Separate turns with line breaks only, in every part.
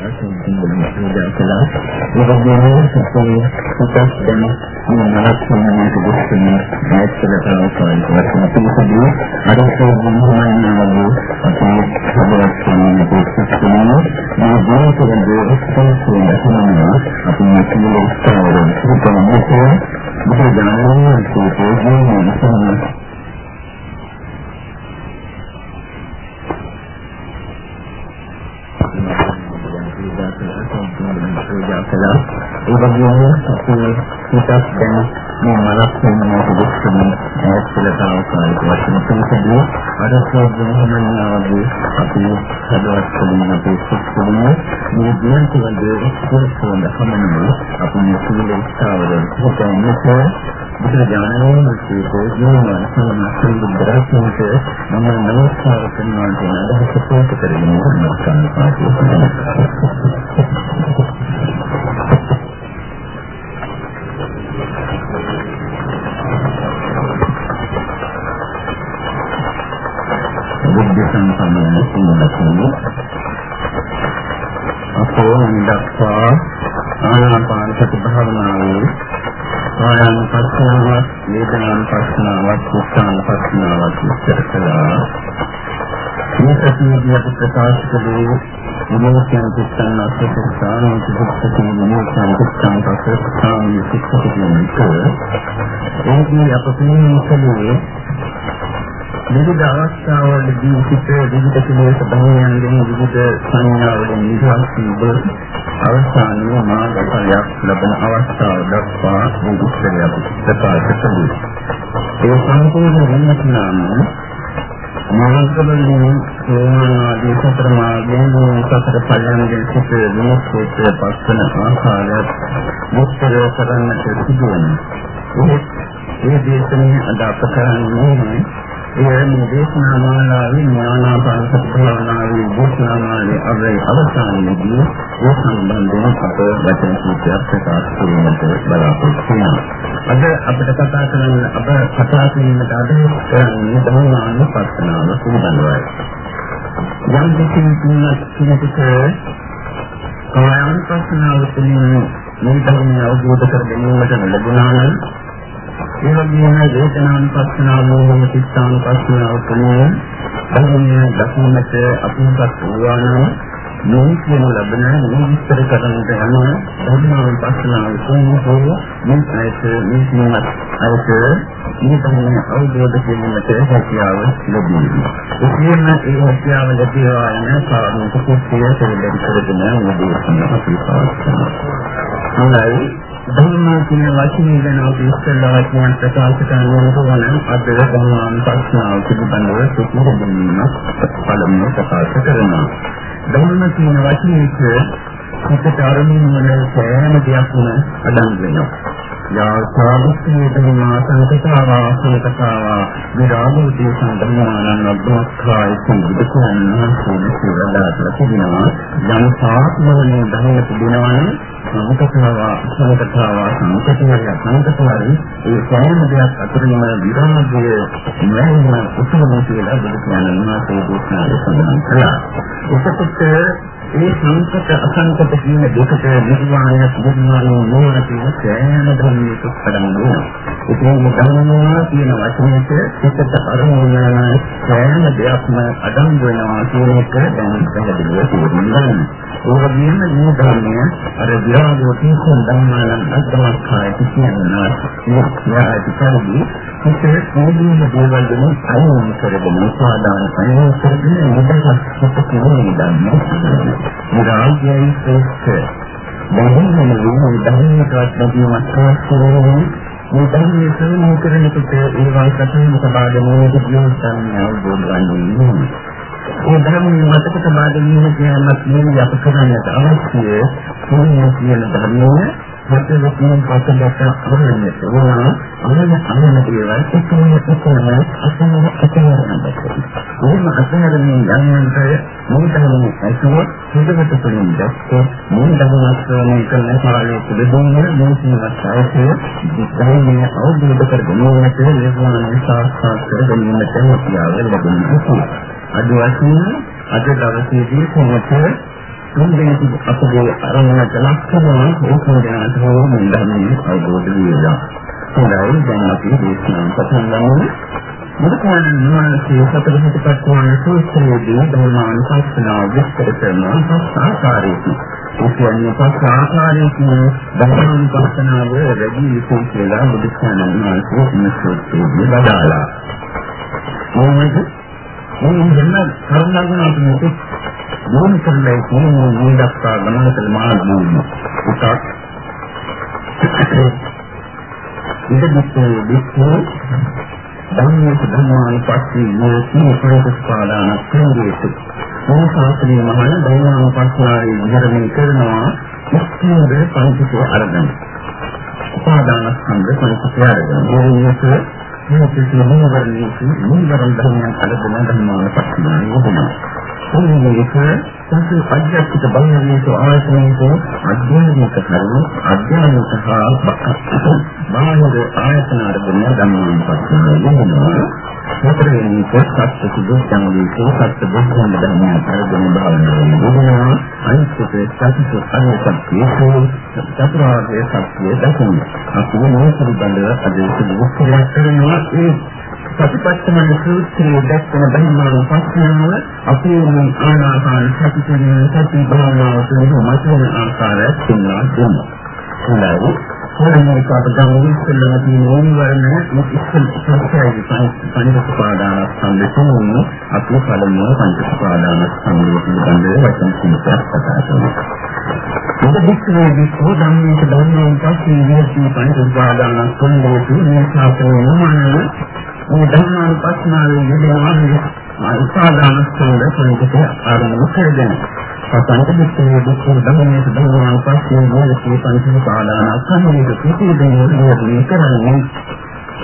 පූජා කළා. ඒ වගේම සතුටේ සුතස් දැන මනස් සම්මානයට දුස්සන ඇත්තටම තමයි වචන පිළිසදී අරසෝ මොනවායිනවද අපේ හදවත් කියන දෙකක්ම මේ ජීවිතයේ උත්සාහයෙන් දැකනවා අපි මේ උත්සාහයෙන් සුතමකෝ බුදු දහමේ සෝපෝජී නිසා පූජා කළා. ඒ වගේම අපේ හිතක් දැන මේ මනස් වෙනවා දුක්ඛම ඇත්තටම වචන පිළිසදී අර සෝබනමනාවගේ අපි හදවත් කලින් අපේ සුඛුම මේ ජීවිතවල ඉස්සරහට කමන්නේ අපි මේ සීල ස්ථාවරයෙන් හිතන්නේ බුදුරජාණන් වහන්සේ පොදුම සම්මාසයෙන් දරසනට මම නමස්කාර කරනවා කියන අදහස පොත කරගෙන නමස්කාර කරනවා සම්පන්න සීලකෝ අපෝ නිදක්වා ආනාපාන සති භාවනාවේ ආයන පස්සනාවක් වේදනාන පස්සනාවක් උත්සාහන පස්සනාවක් විස්තර කළා. මේ ප්‍රතිවිදිය ප්‍රකාශ කළේ විමෝචන කුත්තන් අසකස්සාන සුදුස්සති විමෝචන කුත්තන් අසකස්සාන සුදුස්සති කියන එක. ඒකේ අපේ කලේ විවිධ අවස්ථාවලදී සිට විවිධ කෙලෙස් භවයන්ගෙන් විවිධ සංඥාවලින් නිදහස් වී අවසානයේ මාර්ගඵලයක් ලබන අවස්ථාව දක්වා විස්තරයක් ප්‍රකාශ කළේ. ඒ සම්පූර්ණ වෙනස් නාම මාර්ගවලින් සෝමාදී සතර මාර්ගයෙන් සතර ඵලයන්ගෙන් සිට විමුක්තියට පස්වන ආකාරයත් විස්තර කරන්නට සිදුවනවා. ඒ දේශනේ අද අප කරන්නේ ඒ දේශනා මාලාවේ ඥානාපාන සත්‍යනාවේ දේශනා මාලාවේ අවයි අවසානයේදී ඒ සම්බන්ධව අප වචන කීපයක් ප්‍රකාශ කිරීමට බලාපොරොත්තු වෙනවා. අද අපිට කතා කරන්න අප කතා කිරීමට අදහස් කරන්නේ ධර්මානුපස්සනාව පිළිබඳවයි. යම් කිසි කෙනෙකුට කායानुපස්සනාව තුළින් මේ ධර්මය අවබෝධ කර ගැනීමට ලැබුණා නම් ඒ වගේම වේදනානුපස්සනාව වූ චිත්තානුපස්සනාව තුනේ ධර්මයේ දක්නට අපිට වූවා නම් මේ කියන ලබන මේ විස්තර කරන්නට යන ධර්මානුපස්සනාව තුනේ මේ ඇයිත මේ කියනත් අයිත මේ තමයි අවබෝධ කිරීමට හැකියාව ලැබෙනවා. ඒ කියන ඒ හැකියාව ලැබේවා යන කාරණක කුස්සිය දෙලෙන් කරගෙන යන අපි පාස්කරනවා. හොඳයි ධර්ම කියන වචනේ ගැන අපි ඉස්සෙල්ලා වචනයක් ප්‍රකාශ කරනකොට වන අද ධර්මාන් ප්‍රශ්නාව පිළිබඳව සුපුරු දෙන්නක් පළමුව ප්‍රකාශ කරනවා. ධර්ම කියන වචනේ හිතට අරමුණු වන සෑම දෙයක්ම අඩංගු වෙනවා. යාසාවිස්සේ ධර්මා සංකතාවා සංකතාවා විරාගෝදී සම්ධර්මානං අබ්බක්ඛාය සිදුකෝන්න සෝනසිවදාතල තිබෙනවා. යම් සාත්මවනේ ධර්ම තිබෙනවනේ සංකතාවා සංකතාවා සංකතාවා සංකතාවයි ඒ සෑම දෙයක් අතරින්ම විරාගය නැහිම උතුම් කියලා බුදු කියනවා මේ දේශනාවේ සඳහන් කළා. ඒකත් ඒ සංකත අසංකත කියන දෙකට නිර්වාණය නිර්වාණය නෝන කියන සෑම ධර්මයක පදනවා. ඒකම ධර්මනවා කියන වචනයට සිතට අරමුණ සෑම දෙයක්ම අඩංගු වෙනවා කියන එක දැන් පැහැදිලිව තේරුම් ගන්න. ඒ වගේම මේ ධර්මය අර විරාගෝ තීසන් ධර්මයන් අත්දමස්කාරය කියනවා. මේ යාදිකල්ලි හිතේ පොදුම දේවල් වලින් අයින් කරගෙන සාදාන අයින් කරගෙන නිදහස් කොට කියන්නේ ධර්මය. විරාගයයි ශ්‍රේෂ්ඨ. බොහෝම වූ ධර්මයකට ලැබීමක් අවශ්‍යයි. මේ ධර්මයේ ශ්‍රවණය කරනකොට ඒවා කටින් සබාදමෝද කියන සංඥාව අවබෝධ වන්නේ. ඒ ධර්මයේ මතක සබාදමෝද කියනත් මේ අප කරන්නට අවශ්‍ය මොන කියන ධර්මයේ මට ලොකුම පස්සකට අරගෙන ඕන අරගෙන අරගෙන දේවල් එකම එකම අසන අතහැරෙන්නට. ඕන අතහැරෙන්නේ යන්නන්ට මොකටද ඇසුව හිතකට තුලින් දැක්ක මේ ධර්මස්වරණය කරන කාලයේ පිළිබඳව මේ සිනවත් අවශ්‍ය ධර්මයේ අවබෝධ කරගන්න ඕනට ලැබුණ සාක්ෂාත් කරගන්නට හැකියාව ලැබෙනවා. අද වශයෙන් අද දවසේදී කොහොමද තුන්වෙනි අපගේ අරමුණට ලක්ෂණ ඒකෝ දැනට හෝ මුලින්ම අවබෝධ වෙනවා. ඒයි දැන් අපි දේශනා පටන් ගමු. බුදුන් වහන්සේ සතර සතිපට්ඨාන සූත්‍රයේදී ධර්මානුශාසනාව විස්තර කරන පස් ආකාරයකින් ඒ කියන්නේ පස් ආකාරයකින් ධර්මානුශාසනාව වැඩි විශේෂ කියලා බුදුන් වහන්සේ මේ සූත්‍රයේ බදාලා. මොනවද? මේ දෙන්න කරුණාගෙන අපි මොකද මොන කරන්නේ කියන්නේ මේ දක්වා ගමන කළ මාර්ගය. උසස්. ඉද දිස්සේ දිස්සේ ධම්මේ ධම්මානුපස්සී යෝති ප්‍රේතස්පාදාන කේන්ද්‍රයට මේ ශාස්ත්‍රීය මහාන ධර්මානුපස්සනාවේ විහරණය කරනවා ඉස්තිර පංචකයේ අරගෙන. උපාදාන ස්කන්ධ පංචකයේ අරගෙන. මේක මේ කිසිම මොනවදේ මොනවද ධර්මයන් අරගෙන ධර්මානුපස්සනාවේ යෙදෙනවා. මේක සංසි අධ්‍යාත්මික බලවේග ආයතනයක අධ්‍යාත්මික කරුණු අධ්‍යාත්මික සහ බාහිර ආයතන අරගෙන ධම්මයන් පස්සෙන් යනවා මෙතනින් කොටස් සුදුසුම් වේකෝ සත්‍ය බුද්ධන් ධර්මයන් අරගෙන භාවනාවේ යෙදෙනවා අනිත්‍යක සත්‍ය අනිත්‍යකෝ චතුරාර්ය සත්‍ය දකින්න අපි මේ පිළිබඳව අද සිදු කරනවා ඒ සතිපට්ඨාන සූත්‍රයේ දැක්වෙන බහිමාන පස්නාව අපේ මේ ආනාපාන සති කියන සති භාවනාව තුළ මතුවන ආකාරය සින්නා දෙනවා. හොඳයි. මොනවායි කාට ගමු ඉස්සෙල්ලා තියෙන ඕනිවරණ ඉස්සෙල් සංස්කෘතිය පංචස්පාදාන සම්බන්ධයෙන් අපි පළමුව පංචස්පාදාන සම්බන්ධ පිළිබඳව වචන කිහිපයක් කතා කරමු. මොකද විස්තරේ විස්තර ධම්මයේ ධර්මයෙන් පස්සේ විහිදී පංචස්පාදාන සම්බන්ධයෙන් මේ ශාස්ත්‍රය නමන මේ ධර්මානුපස්සනාවේ යෙදෙනවා උපාදාන ස්කන්ධ කෙනෙකුට ආරම්භ කරගෙන පතන්ත විස්තරයේ දුක්ඛ ධර්මයේ ධර්මානුපස්සනාවේ යෙදෙන පංචස්පාදාන සම්බන්ධ පිටිදෙන නිර්ණය කරන්නේ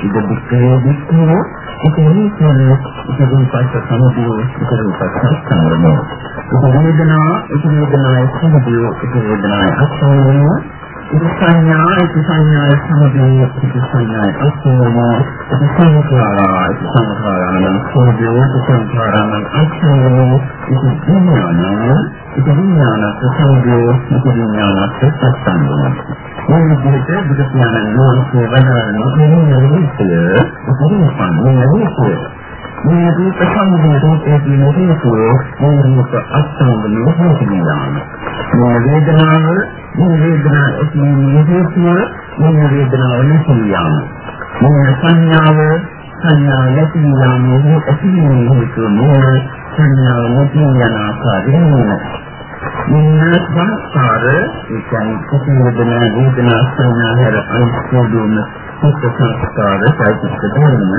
ඉද දුක්ඛේ දුක්ඛෝ ඉතින් කියන්නේ ඉතින් පස්ස සමුදය ඉතින් පස්ස සංගමෝ ඉතින් වේදනා ඉතින් වේදනාවේ සමුදය ඉතින් වේදනාවේ අස්වැයම ඉති සංඥා ඉති සංඥා සමුදය ඉති සංඥා අස්වැයම ඉති සංඛාරා ඉති සංඛාරාන සමුදය ඉති සංඛාරාන අස්වැයම ඉති විඥාන ඉති විඥාන සමුදය ඉති විඥාන සත්‍යංගම මේ විදිහට බුදු පියාණන් වහන්සේ වදාළන මේ නිවිතය උපරිමපන් මේ නිවිතය මේ රූප සංගමයට ඒ කියන හේතුව මේ රූප අස්තංගමයේ හේතුවම මේ වේදනාව මේ වේදනාව ඒ හේතුව මේ වේදනාව නිසියාම මේ සංඥාව සංඥා නැතිවම මේ ඇතිවීම හේතුව මේ සංඥාව නැති යන ආකාරයෙන් මේ සංස්කාර ඒ කියන්නේ කුසල වේදනා වේදනා සංඥා හැර අනිත්‍යදුම සුඛ සංස්කාර සායික ධර්ම.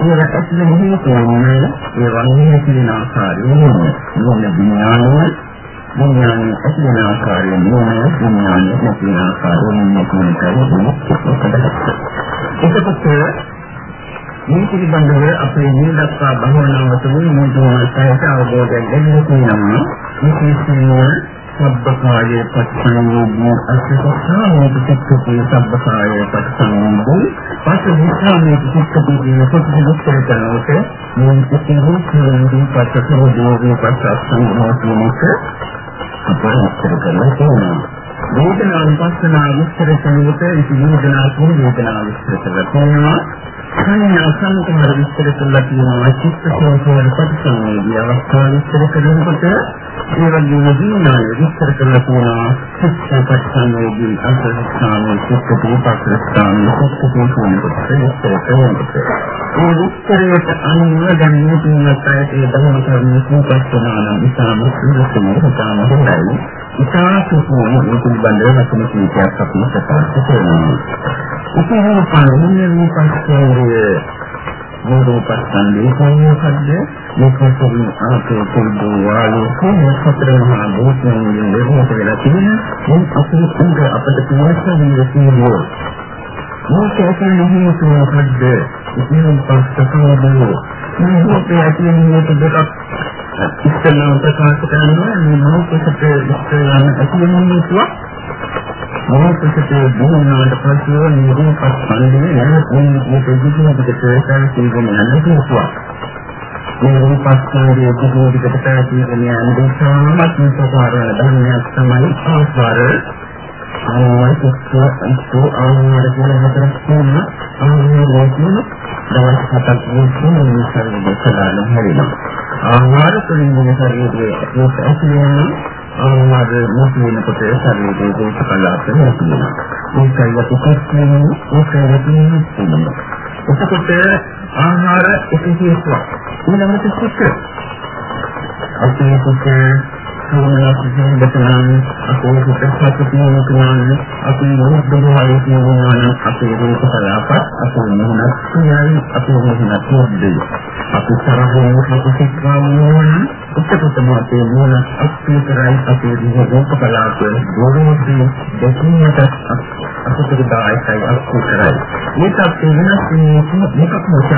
ඒවා ඇතුළේ හේතුවන්නේ ඒ වන්නේ කියන ආකාරයෙන් මොන විඥානය? විඥානය ඇතුළේ ආකාරයෙන් මොන විඥානය නැති ආකාරයෙන් මොකක්ද කියන්නේ? ඒකත් මේ පිළිබඳව අපේ මේ දක්වා භවනාව තුළ මේ දුරට අවබෝධයෙන් ලැබෙන්නේ කියනවා විශේෂයෙන්ම සබ්බකායේ පස්සනෝභූ අස්සසාමේ පිටකේ සබ්බකායේ පස්සනෝභූ පස්ස විස්රාමේ පිටකේ කියන පොතේ කරනකොට මේ පිටිහු කියන්නේ පස්සනෝභූ පස්සස්සනෝභූක අපේ විස්තර කරලා තියෙනවා වේදනාවන් පස්සනා විස්තර කරනකොට ඉති වේදනා කියන වේදනාව විස්තර කරලා තියෙනවා සංඥා සංකේත විස්තර කරලා තියෙනවා චිත්ත සංකේත ප්‍රතිසංවේදී අවස්ථාව විස්තර කරනකොට ඒ වගේම විඥානය විස්තර කරලා තියෙනවා චිත්ත ප්‍රතිසංවේදී අන්තර්ස්ථානයේ චිත්ත දීපස්ථානයේ චිත්ත දීපෝනකොට විස්තර කරනකොට ඒ විස්තරයට අනුව දැන් මේ තුනත් අයතේ ධර්ම කර්මයේ සූපස්තනාන විසාම සුදුසුම හිතාම හොඳයි ඉතා සුසුම මේ පිළිබඳව වචන කීපයක් අපි ප්‍රකාශ කරනවා ඉතින් පාරමිතා පස්සේ මොරෝපස්සන්දේ කොහොමද මේකෙන් ආපේ පොඩ්ඩෝ වාලෝ කොහොමද සතර මහා භූතයන් නිරෝධ වෙලා තියෙන මේ අපේ උංග අපිට පියවන්න විදිහේ මොකක්ද නැහැ මොකද්ද ඉතින් පස්සකවද. මේ අපේ අතින් දෙකක් ඉස්සෙල්ලා ප්‍රකාශ කරනවා මේ මොකක්ද ඉස්සෙල්ලා ඇති වෙන්නේ මොහොතකට දුන්නාට පස්සේ නිරූපස් සම්දී නැවතුම් මේ දෙවියන් පිටේ සාන්තිගෙන යන කිව්වා. මේ රූපස්කන්ධයේ දුකකට පැතිරෙන යන සාමත් සතරවල ධර්මයක් තමයි ආස්වාර ආයතක අන්තු ආහාර කියන හතරක් තියෙනවා. ආහාර කියන දවස් හතක් වුණු මේ ශරීරය කලාන හැරෙනවා. ආහාර තුළින් මේ ශරීරයේ රූප ඇතිවෙනවා ආහාර මුස්ලිමකට ශරීරයේ රූප කලාප නැතිවෙනවා. ඒකයි අපි කියන්නේ ඒකයි කියන්නේ. එතකොට ආහාර එක හේතුවක් ඊළඟට සුඛ අපේ සුඛ සෝමනසින් දෙතනන් අපේ සුඛසත් කියනකනන් අපේ රෝග දුරවයි කියනවාන අපේ රෝග කලාප අපේ මොහොනක් කියයි අපේ මොහොනක් කියද්දී අපි තරහින් හිතසිකාමෝන එතකොටම අපේ මොහොන අපේ කරයි අපේ රෝග කලාප ගොරෝසි දෙකිනට අපිට දායකයි අක්කු කරයි මේක අපේ වෙනස් වෙන මේකක් මොකද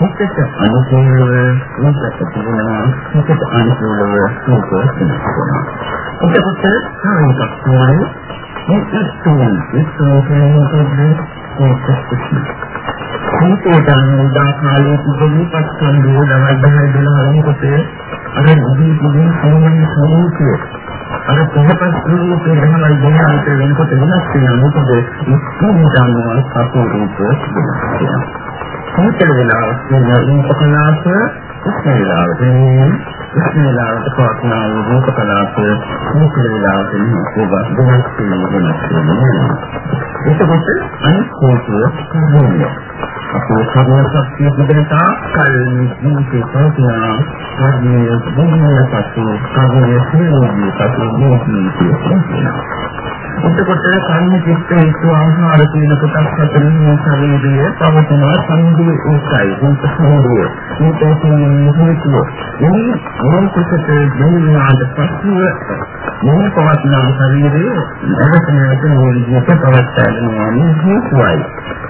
මොකද අනුකූලව මොකද කියනවා මොකද අනුකූලව මොකද වෙනවා. එතකොට කායික ස්වභාවය මේක තුන ඉස්සෝකේනකදී මේකෙන් උදා කාලේ තිබෙන පස්සන්දෝ දවල් 10 12 වෙනකොට අර ඉදී ඉදී සෝමන සෝකේ අර පොහපත් රූපේ ගමනයි දෙනාට වෙනකොට වෙනස් වෙනවා. මොකද ඉස්කෝම ගන්නවා සපෝ රූපයක් වෙනවා. කොහොමද වෙලාවක් වෙන උපකනාස ඉස්මෙලාවට ඉස්මෙලාවට පවත්නා වූ රූප කලාප මුඛ වේලාවට ඕක දෙයක් තියෙනවා එතකොට අනිත් කෝටුව කර්මය අපේ කර්ම ශක්තිය පිළිබඳව කල් ජීවිතේ පවතිනා කර්මයේ බුද්ධිය පසු කර්මයේ සියලුම පසු ජීවිතයේ තියෙනවා එතකොට කර්ම චිත්ත හේතු ආහාර කියන කොටස් හතරින් මේ ශරීරය පවතින සංදී ඒකයි රූප සංදී මේ තේසින් හේතුව මේ මොනකොට දෙවියන්ට පස්සුව මේ පවතින ශරීරය නැවත නැවත මේ විදිහට පවත්වාගෙන යන්නේ හේතුවයි.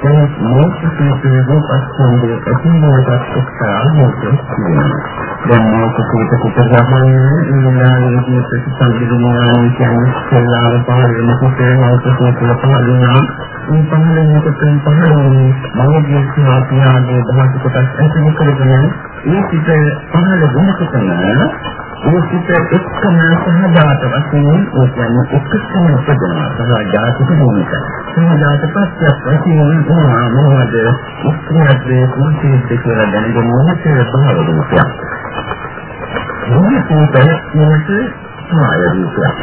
ඒ මොකක්ද රූපස්කන්ධයේ අතිමෝදක් එක්තරාවකට දැන් මේක කුට කුට ගමන්නේ ඉන්නාගේ ප්‍රතිසංවිධානය කියන්නේ සල්ලාර පාරේ මොකද අවශ්‍ය කියලා පහළිනවා මේ පහළිනකොට පහළිනේ මනෝජී සිනාපියාගේ දහස් කොටස් ඇතුළු කරගෙන ඒ පිට පහළ වෙනකොටම ඒ සිත එක්කම සහජාත වශයෙන් ඒ කියන්නේ එක්කම උපදිනවා සහජාත කිරීමක සහජාත පස්සක් වශයෙන් උනා මොනවද ඉස්ත්‍රියද්දේ කුංචීත් කියලා දැනගෙන මොහොතේ භාව රූපයක් මොහොතේ මොහොතේ සමාය රූපයක්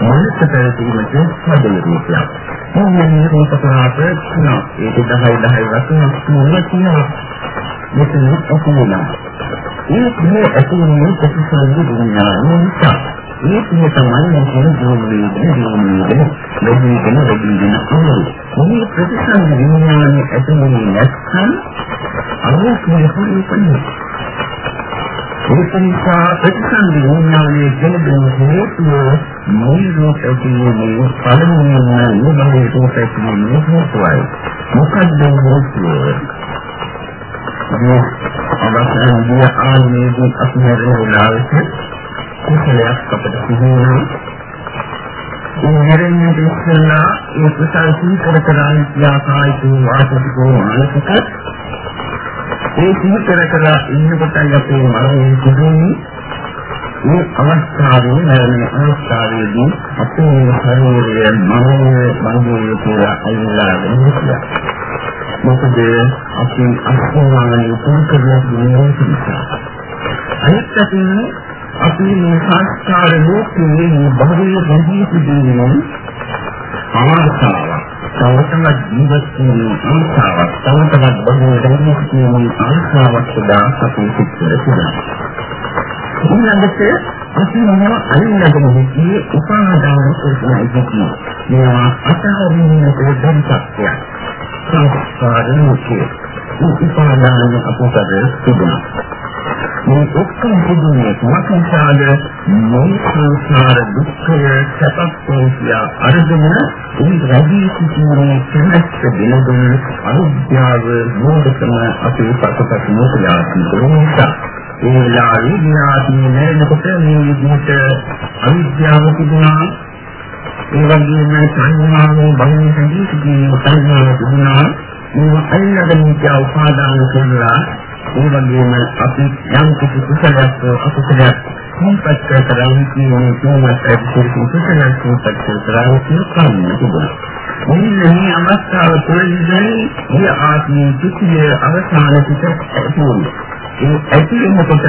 මොහොතේ පැවතීමට සාධන රූපයක් මොන්නේ රූප කරාට තුනක් ඒක 10 10 වශයෙන් මොනවා කියනවා මෙතන ඔක්කොම ඒ කියේ ඇතිවෙන්නේ ප්‍රතිසංග විඥානය නිසා. ඒ කියේ තමයි මේ කියන ජීවනයේ ජීවනයේ ලැබීගෙන ලැබීගෙන අනුව. මේ ප්‍රතිසංග විඥානය ඇතිවෙන්නේ නැත්නම් අනුකූල හොයන්නේ. ඒක නිසා ප්‍රතිසංග විඥානයේ ගෙනදෙන හේතුව මූලිකව පළමුවෙන්ම නුඹගේ රූපයෙන් හේතුවයි. මොකක්ද හේතුව? මේ අවස්ථාවේ ආනේදී අපි හැරෙන වෙලාවට කුසලයක් අපට සිදුවෙනවා. ඒ හැරෙන්නේ ඉස්සෙල්ලා ඒ කුසල සීකර කරාන ක්‍රියාකාරීව වාසිකෝ මානසික ඒ සීකර කරලා ඉන්නකොටයි අපේ මනසේ සිදුවෙන්නේ මේ අවස්ථාවේ නැරෙන අවස්ථාවේදී අපේ ශරීරය මනෝමය මනෝමය කියලා අයිලා වෙනවා. මොකද අපි අස්මානයේ උපකරණ දිනේ නිසා අනිත් පැත්තෙන් අපි මේ සංස්කාර ලෝකයේ මේ බාහිර රැඳී සිටින ආසාව තවතම ජීවත් වෙන ආසාව තවතම බාහිර රැඳී සිටින ආසාවක් සදා අපි සිත්වල තියෙනවා ඊළඟට අපි මොනවා අල්ලගෙන ඉන්නේ උපාදාන කරන ඉතිරි මේවා අතහරින්නට දෙන්න සත්‍යයක් සංස්කාරයේ උපාදාන අපසද තිබුණා. මේ ඔක්කොම තිබුණේ මොකක්ද? මේ සංසාර දුක්ඛය සැපස්සිය අරගෙන ඒ රැඳී සිටිනේ කැමැත්ත දෙනදුන අවිද්‍යාව මෝඩකම අපේ පසුපස මොකලා තිබුණා. ඒ වෙලාවේ විනාශී නැරෙනකොට මේ විදිහට අවිද්‍යාව තිබුණා ඒ වගේම සංඥාවේ බහින සංකීර්ණ සංඥාව තිබුණා මේ අල්ලගෙන ඉච්ච උපාදාන කරලා ඒ වගේම අපි යම් කිසි කුසලයක් අකුසලයක් සිහිපත් කරලා කියන්නේ තුනක් ඇතුළේ කුසලයක් සිහිපත් කරලා කියන කර්ම තිබුණා. මෙන්න මේ අවස්ථාව තුළදී මේ ආත්මයේ කිසිය අවසාන පිට ඇතුළේ ඒ ඇති මොකටද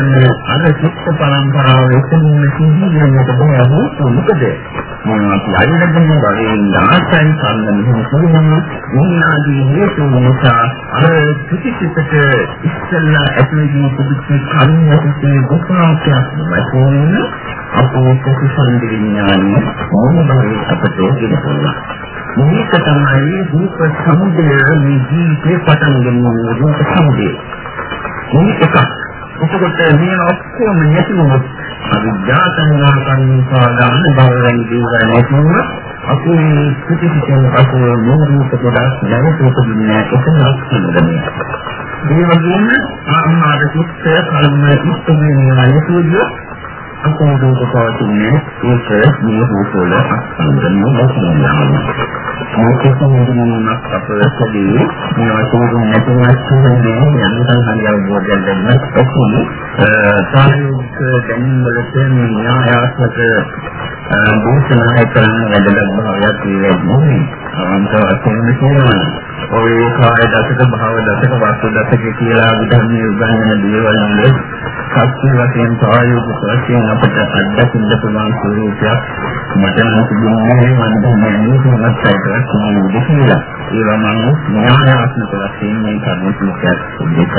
අර චිත්ත පරම්පරාව එතනින් සිහිනකට බෑ මොකද? මම අපි අයිනගෙන වගේ නාසයන් සම්මන් හිතුවම මොනාදී හේතු නිසා අර පිටිපිටට ඉස්සෙල්ලා ඇතුළේදී පුදුච්ච කර්මයන්ගේ ගොපාක්යක් වශයෙන් අපේ කුසල විඥානය මොනවායි අපට දෙන්නවා මේක තමයි රූප සමුදය මේ ජීවිතේ පටන් ගන්න රූප සමුදය. මේක එකක්. එතකොට මේ ඔක්කොම නැති වුණොත් අවිද්‍යාතංගා කන්නිපාදාන බවරන් දේවල් නැතිවම අපි පිටිපිටම අපේ මොහොත කොටස් නැවත උපදින්නේ එතන අක්ෂරදන්නේ. මේ වගේම ආහාර චිත්ත කර්ම ඉස්තමේ නැතිවද අකෝදෝක පවතින්නේ ඒක මේ හොතල අක්ෂරදන්නේ නැහැ. මේක සම්මුතියක් අපරසදී මේ වශයෙන් නැතිවත් කියන්නේ යන්තම් හරියට බෝධියක් දෙන්න ඔක්කොම සාහිත්‍ය දැනුම් වලට න්‍යායාත්මක දේශනා කරන වැඩලක් භාවයක් තියෙන්නේ අන්ත වශයෙන් කියනවා ඔය කාය දසක භාව දසක වස්තු දසක කියලා විධර්මයේ උගන්වන දේවල් වල සත්‍ය වශයෙන් ප්‍රායෝගික වශයෙන් අපට අත්දකින්න පුළුවන් ස්වරූපයක් මට නම් තිබුණේ මම දැනන්නේ කොහොමද කියලා කියලා. ඒවා මම න්‍යායාත්මක වශයෙන් මේ කර්ම සූත්‍රයක් දෙකක්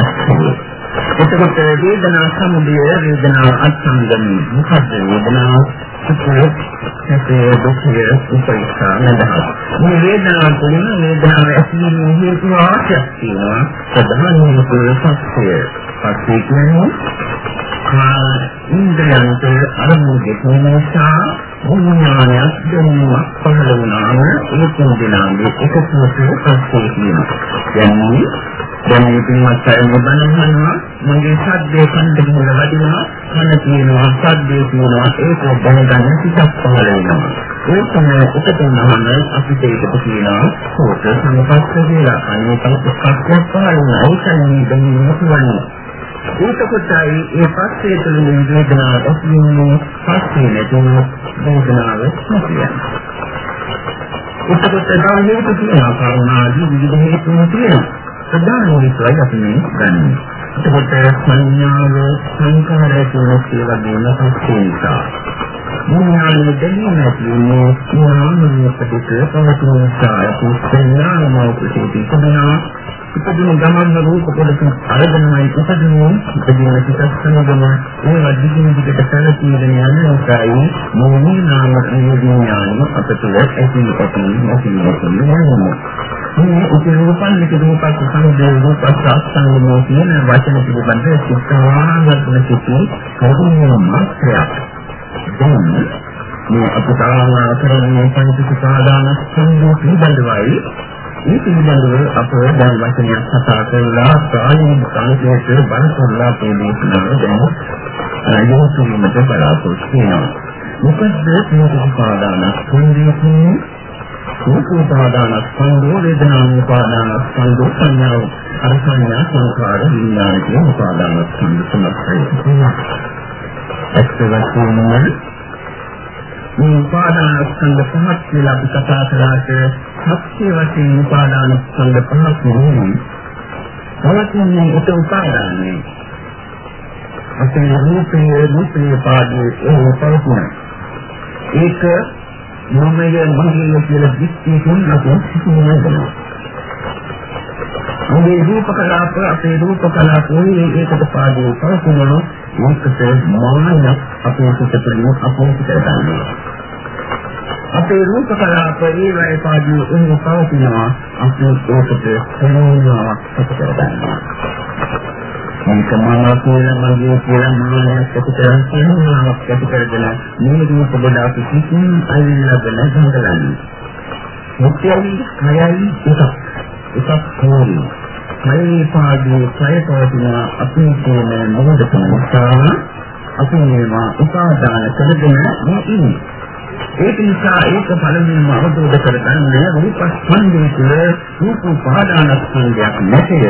එතකොට වේදනා සමුදය වේදනා අත්සංගම මොකද්ද වේදනා? සුඛේ දුක්ඛය උපේක්ෂා නදහ මේ වේදනා තුළින් වේදනාව ඇතිවීම හේතු අවශ්‍යක් තියෙනවා. ප්‍රධානම ප්‍රසස්ය පස්සේ කියන්නේ කා ඉන්ද්‍රයන්ට අරමුණු දෙකම නිසා විඥානයක් දැනීමක් පහළ වුණාම ඒ තුන් දෙනාගේ එකතුවට පස්සේ කියනවා. දැන් දැන් මේ පින්වත් අය මොබනනවා මගේ ශබ්දේ කන්ද මුල වදිනවා කන තියෙනවා ශබ්දේ තියෙනවා ඒක දැනගන්න සිතක් පහළ වෙනවා. ඒ තමයි උපදිනවම අපිට ඒකට කියනවා සෝත සංපස්ස කියලා අනේ සංස්කෘතියක් පහළ වෙනවා ඒකයි දැනීම කියන්නේ ඒක කොටයි ඒ පස්සේ තුළින් වේදනාව ඇතිවෙන්නේ පස්සේ නැතුව වේදනාව නැතිවෙනවා. එතකොට තමයි මේක තියෙනවා කරුණාදී විවිධ හේතුන් තියෙනවා. ප්‍රධාන හේතුවයි අපි මේ ගන්නේ. එතකොට සංඥාව සංකාරය කියන ඒවා දෙන සංකේතා. මොනවාද දෙන්නේ කියන්නේ මොනවාද ප්‍රතික්‍රියා පවතින නිසා. පුස්තනාම ප්‍රතික්‍රියා ඉපදින ගමන් රූප කොටස අරගෙනමයි ඉපදිනේ ඉපදින සිතක් සමගම ඒ වදින විදිහට සැලකීගෙන යන නිසායි මොහොනේ නාම විඥානය අපට ඇති ඇති නැති නැති යනවා මේ උපරූපන් වික රූපස් සංදේ රූපස් අස්තංගමෝ කියන වචන පිළිබඳ සිතාවර්තන සිටි කරුණු මාත්‍රයක්. දැන් මේ අප සාමාන්‍ය කරන්නේ පංච සාදාන සංයෝග පිළිබඳවයි. මේ පිළිබඳව අප දැන් වචනයක් කතා කරලා ප්‍රායෝගික සංකේතය බලපොල්ලා ප්‍රදේශනාව දැන් යොමුවීමට බලාපොරොත්තු වෙනවා. මොකද මේ උපාදාන ස්කන්ධයේ උපාදාන ස්කන්ධෝ වේදනා උපාදාන ස්කන්ධෝ සංඥා අර සංඥා සංකාර විඥාන කියන උපාදාන ස්කන්ධ සමස්තය. එක්ක වශයෙන්ම මේ උපාදාන ස්කන්ධ පහක් කියලා අපි කතා කරාට සත්‍ය වශයෙන් උපාදාන ස්කන්ධ පහක් නෙවෙයි. පවතින්නේ ඒක උපාදානයි. අපේ රූපේ රූපේ පාදයේ ඒ පවතින. ඒක මොමය මගේ කියලා දික්කෙන් අපි සිහිනවා. මේ රූප කලාප අපේ රූප කලාපේ ඒකට පාදයේ පවතිනවා. මොකද මොනවාද අපේ සිත තුළින් අපේ සිත ගන්නවා. අපේ රූප කලාප ඒවයි පාදී එහි පවතිනවා අපි ඒකට සමුදාවක් ඇති කරගන්නවා. මේක මම කියලා මගේ කියලා මම ඇති කරන් කියනවා ඇති කරගෙන මේ රූප ගොඩාක් කිසිම අයිලගෙන හඳගන්නේ. මුත්‍යයි කයයි එකක් එකක් තෝරන. මේ පාදී කය පවතින අපි කියන මොහොත නිසා අපි මේවා උපාදාන කරගෙන ඉන්නේ. ඒක නිසා ඒක පළමුවෙන්ම අවබෝධ කරගන්න රූප ස්කන්ධය තුළ රූප උපාදාන ස්කන්ධයක් නැතිව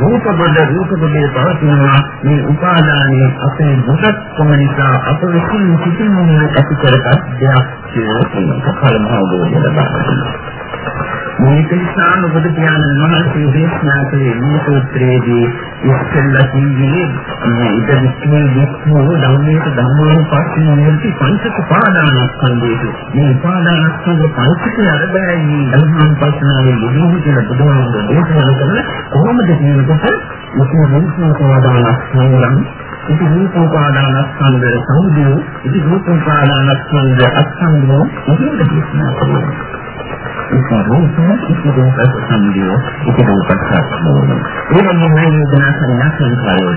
රූප බඩ රූප බඩේ පවතිනවා මේ උපාදානයේ අපේ දුකක් කොම නිසා අප විසින් සිටින්නේ ඇති කරගත් දෙයක් කියලා කලම අවබෝධය ලබා ගන්නවා. මේක නිසා ඔබට කියන්න මහන්සිය දේශනා කළේ මේ සූත්‍රයේදී ඉස්සෙල්ලා කියන්නේ මේ ඉදිරියේ විස්තර ධම්මයේ ධම්මවල පස්සේ නිර්ති පංචක පාදානස්කන්ධයේ මේ පාදානස්කන්ධ පංචකය අරබැයි ධම්මයන් පස්සනාවේ බුදුන් කියන බුදුහාමුදුරුවෝ දේශනා කරන කොහොමද කියනකොට මුතු මුතු පාදානස්කන්ධයන් ඉති රූපෝපාදානස්කන්ධ සමුදය ඉති රූපෝපාදානස්කන්ධ අත්සංගෝ ඉති දේශනා කරනවා ඉතිරෝපන ඉතිරෝපස සම්දිය ඉතිරෝපස සම්දිය එවැනි නේදනා කරන සංකාරය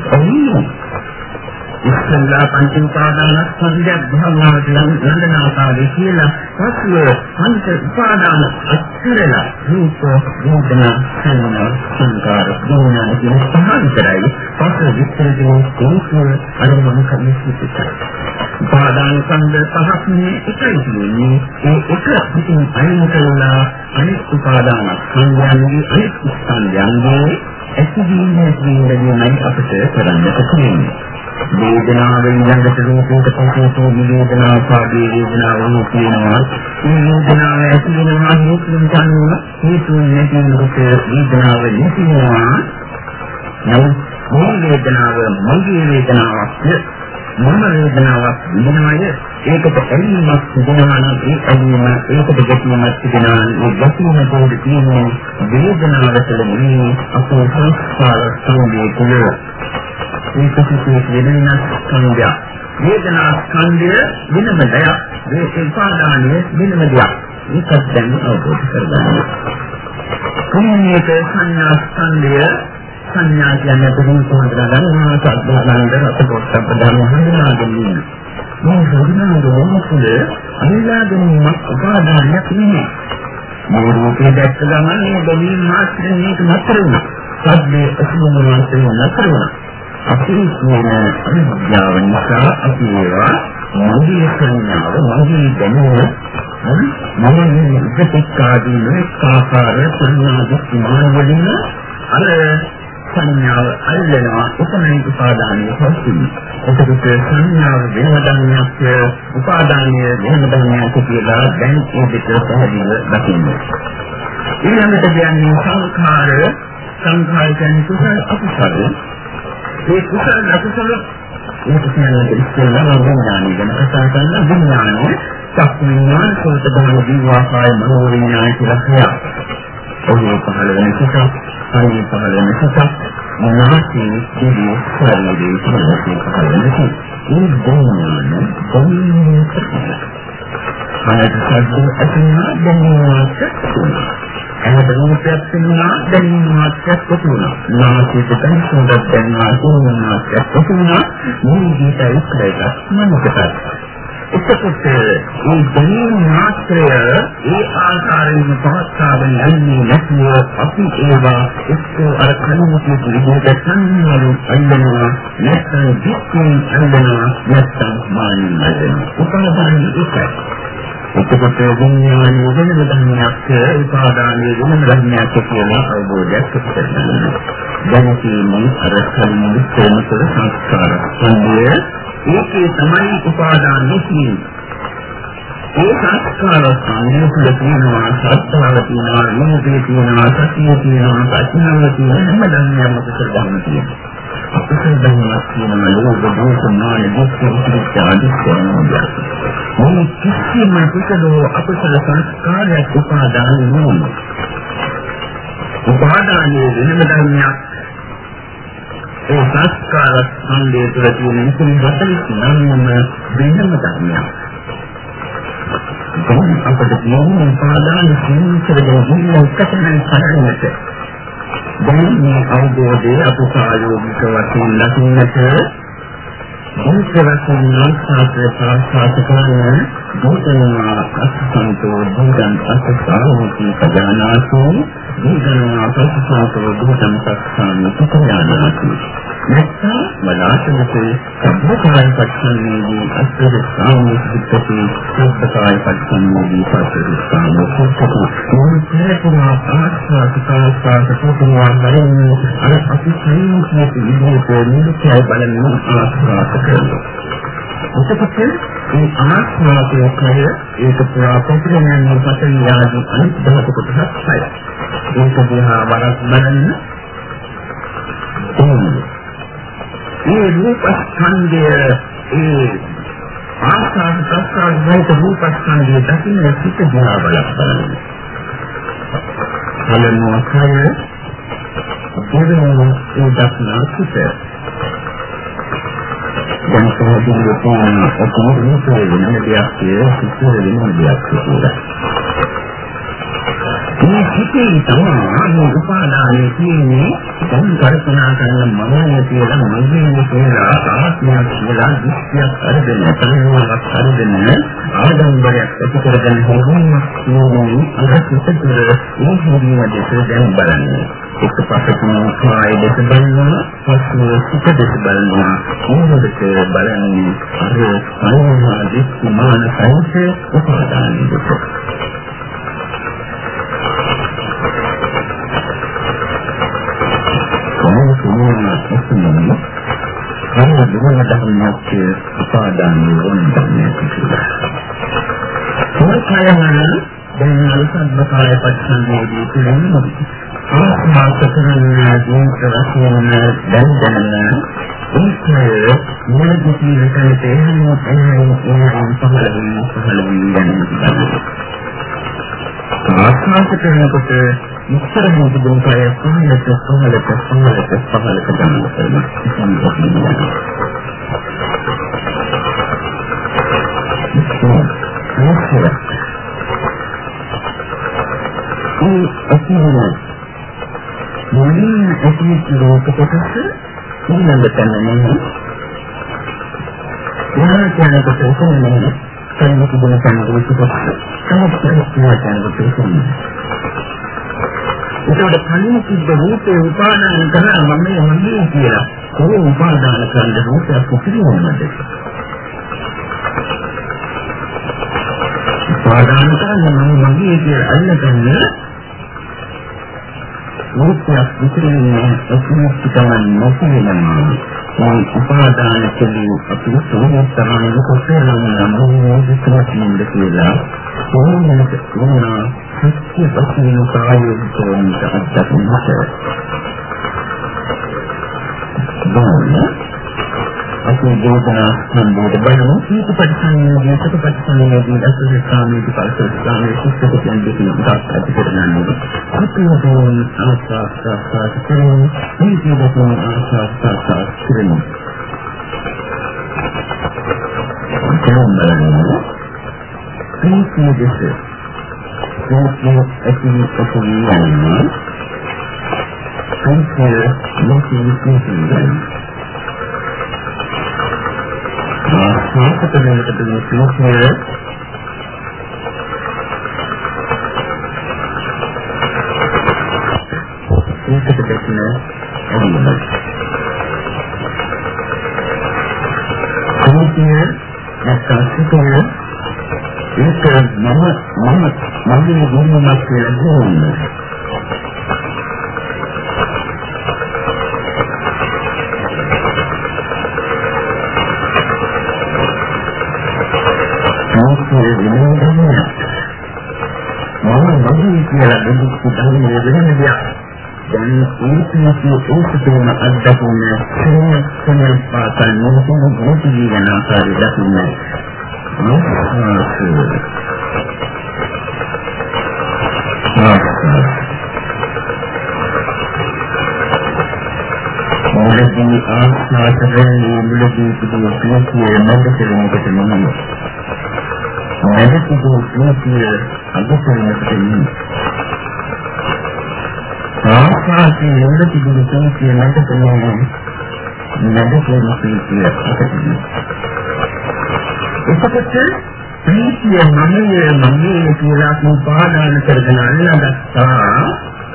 ඉස්සල්ලා පංච උපාදානස්කන්ධය භවනාවට ලංඝනාකාරී කියලා පස්ව පංච උපාදාන අච්චරලා රූප වේදනා සංඥා සංකාර විඥාන කියන පහ විතරයි පස්ව විස්තර දෙන කෝකෝ අනුමත කරන්නේ සිටිතයි උපාදාන ස්කන්ධ පහක් නේ එකයි කියන්නේ. ඒ එක පිටින් අයින් කළා අනිත් උපාදාන ස්කන්ධයන්ගේ අනිත් ස්කන්ධයන්ගේ ඇතිවීම ඇතිවීමයි අපිට කරන්න තියෙන්නේ වේදනාවෙන් ළඟට රූපයට පසුතෝ වේදනාව පාදී වේදනාව වුණු කියනවා. මේ වේදනාව ඇති වෙනවා හේතුන් ගන්නවා හේතුන් නැති වෙනකොට වේදනාව නැතිවෙනවා නමුත් මේ වේදනාව මගේ වේදනාවක් මම වේදනාවක් විඳිනවය ඒකට ඇලීමක් තිබෙනවා නම් ඒ ඇලීම ඒකට ගැටීමක් තිබෙනවා නම් ඒ ගැටීම පොඩි තියෙන වේදනාවට නෙමෙයි අපේ සංස්කාර සංවේගය තුළ මේ කිසිසේත් වෙනස් ස්කන්ධය. වේදනා ස්කන්ධය වෙනම දෙයක්. මේ උපාදානය වෙනම දෙයක්. මේකත් දැන් අවබෝධ කරගන්න. කොහොමද සංඥා ස්කන්ධය සංඥා කියන්නේ බොහොම සම්බන්ධ ගන්නවා සත්‍යයන්ට අපට ප්‍රධාන හඳුනාගෙන ඉන්න. මේ හඳුනාගෙන මොකද අනිලා ගැනීමක් උපාදානයක් නෙමෙයි. මේ රූපේ දැක්ක ගමන් මේ බැලීම මාත්‍රේ මේක නතර වුණා. සද්දේ අසුබම මාත්‍රේ නතර වුණා. අපි කියන අවිද්‍යාව නිසා අපි ඒවා මගේ සංඥාව මගේ දැනුම මම ඉතිකාදී මේකාකාර සංඥා දුක්ඛමාන වලින් අර සංඥාව අල්ලනවා. උපමයි උපාදානයේ හොස්තියි එතකොට සංඥාව වෙනදන්නක් උපාදානීය වෙනදන්නක් කියලා දැන් ඒ දෙක පැහැදිලිව දකින්න ඊළඟට කියන්නේ සංඛාර සංඛාර කියන්නේ කුසල අකුසල. මේ කුසල අකුසල මේක කියන්නේ ඉස්සෙල්ලා විඥානය ගැන කතා කරන විඥානය. චක්ඥාන සෝත බව දීවාකාය මනෝ විඥානය කියලා කියනවා. ඔහු පහළ වෙන සිත, හරි පහළ වෙන සිත, මොනවාටි දිවි ශරීරයේ පහළ පහළ වෙන සිත. මේ විඥාන කොහොමද කරන්නේ? මනස සද්ද අතිනා දැනීමක් තියෙනවා. එහෙනම් රූපයක් තියෙනවා දැනීමක් තියෙනවා. නාසයට දැනීමක් දැනනවා සෝමනක් තියෙනවා. මේ විදිහට ඉස්සරහට මනසට. එතකොට මේ දැනීම මාත්‍රය ඒ ආකාරයෙන්ම පවත්වාගෙන යන්නේ නැතිව අපි ඒවා එක්ක අර කලිමුත් විදිහට සංවරු අල්ලනවා නැත්නම් දික්කෙන් අල්ලනවා නැත්නම් මානින් අල්ලනවා. උපකාරී එකයි. එතකොට විඥානයේ වෙනම ධර්මයක් උපාදානයේ වෙනම ධර්මයක් කියලා අවබෝධයක් කරගන්නවා. දැනීමේ අර කලින් තේමතර සංස්කාර සංදේ ඒකේ තමයි උපාදානයේ තියෙන්නේ. ඒ සංස්කාර සංයම තුළ තියෙනවා සත්‍යවල තියෙනවා මොහොතේ තියෙනවා සතිය තියෙනවා ප්‍රඥාව තියෙනවා හැම ධර්මයක්ම කුසල ධර්ම තියෙනවා. අකුසල ධර්මයක් තියෙනවා ලෝභ දෝෂ මාන දුක්ඛ විචිත ආදී කරනවා. මේ කිසිම කුසල අකුසල සංස්කාරයක් උපාදාන නෙවෙයි. උපාදානයේ වෙනම ධර්මයක් ඒ සංස්කාර සංදේ තුළ තියෙන ඉතින් 49ම වෙනම ධර්මයක්. දැන් අපිට කියන්නේ උපාදාන සංකේතයෙන් ඉන්න එකතෙන් කරන්නට. දැන් මේ අවබෝධය අප සායෝගික වශයෙන් දකින්නට මුල්කරකින් සංස්කාර ප්‍රාසාත කරන දුතනා අසසන්තෝ දුදන් අසසාරෝති පදානාසෝ දුදනා අසසන්තෝ දුදන් සක්සාන පදානාසෝ නැත්නම් වලාසනසේ සම්පූර්ණ පරිසම්යේදී අස්තර සාමෝහිතකේ සම්පකාය පරිසම්යේදී පස්සේ සාමෝහිතකේ මොන කෙරෙකුණා ආස්වාදකාස්වාද පුතුමා ගරින් අර අපි සම්මුතිය විදිහට නිරුක්තිය බලන්න ආස්වාද කරනවා එතකොට මේ අනාත්මය කය ඒක පුරා ප්‍රතිරමණ පතන යාදී අනිත් දහක කොටසක් හය. ඒක දිහා වරක් බලන්න මේ රූපස්කන්ධය ඒ ආස්වාද ප්‍රසාර වේත රූපස්කන්ධය දකින්න සිට දිහා බලක් බලන්න. බලනවා කය ඒකම ඒ දක්නා සිට දැන් කොහොමද කියන්නේ ඔක්කොම රූපේ වෙන දෙයක් කිය සිත් වෙන දෙයක් කියලා. මේ සිතේ තමයි මේ උපාදානයේ තියෙන්නේ දැන් කල්පනා කරන මමනේ කියලා මගේ කියලා ආත්මයක් කියලා දෘෂ්ටියක් අරගෙන තනියමක් අරගෙන ආදම්බරයක් ඇති කරගෙන හොරුමක් නෝනි අරසිත කර මේ හිමිය දෙස දැන් බලන්නේ. එක් පසකින් කාය දෙස බලනවා පස්සේ සිත දෙස බලනවා. මොහොතක බලන්නේ අර අනුමා දික්ඛ මාන අන්න දුන ධර්මයක් උපාදාන වුණන්නේ කියලා. සෝකයන් දැන් අලසත් කාය පරිසංවේදී කියන්නේ ආත්මාස කරන දීක වශයෙන් දැන් දැනන ඒකේ මොනද කියන තේරුම එන්නේ එන්නේ පහළ වෙන පහළ වෙන යනවා. ආත්මාස කරනකොට ඉස්සර මොකදෝ කය පහළට පහළට පහළට පහළට ගන්න කරනවා. ඒ අසිරණ මුලින් ඇති ලෝක කොටස ඊළඟට නෙමෙයි. ඊළඟට යනකොට එතනනේ සම්මුඛ ගුණ සංගෝච කොටස. සම්මුඛ ගුණ සංගෝච කොටස. ඒකට කලින් කිව්ව රූපේ උපාදාන කරා මම මන්නේ කියලා. ඒ උපාදාන කරන රූපයක් පිළිවෙන්නද? උපාදාන කරන මම මගේ කියලා අල්ලගන්න රූපයක් පිළිවෙන්නේ ඔක්කොම තමයි නොකියනවා. මේ උපාදාන කෙලින් අපි සෝමතරණ කොටේනම් නම් මොකක්ද කියලා. ඕනෑම කෙනා සත්‍ය වශයෙන් කායයෙන් අත්දැකීමට බෝල අපි දේශනා සම්බෝධ බලමු සීත පරිසංයෝගය සුඛ පරිසංයෝගය දසක සාමීති පරිසංයෝගය සුඛ පරිසංයෝගය දාත් ඇති කරගන්නවා. අපි මොකෝන් ආස්වාස්වාස් කරමු. මේ කියනකෝ ආස්වාස්වාස් කරමු කොහොමද මේ දෙස. Thank ඇතිවි ඇතිවි යන්නේ. සංකේය ලෝකයේ තියෙනවා ආස්වාදයට දෙන සංකේය ඒකට දෙන්න ඇතිවෙනවා සංකේය නැත්නම් සංකේය ඒක මම මම මගේ ගුණයක් කියලා ගොන්නේ. දෙයක් පුතන්නේ වෙන දෙයක්. දැන් ඒකේ ඕකේම අත්දැකීම කෙනෙක් කෙනෙක් පාතල් මොකද මොකද කියන ආකාරය දකින්නේ. මුලදී ආස්වාදයෙන් මුලදී තිබුණු ප්‍රීතිය මැදට නෙමෙයි. මැදට තිබුණු ප්‍රීතිය අගසරණට නෙමෙයි. ආස්වාදයෙන් මුලදී තිබුණු ප්‍රීතිය මැදට නෙමෙයි. මැදට තිබුණු ප්‍රීතිය අගසරණට නෙමෙයි. එතකොට ප්‍රීතිය මමයේ මමයේ කියලා උපාදාන කරගෙන අල්ලගත්තා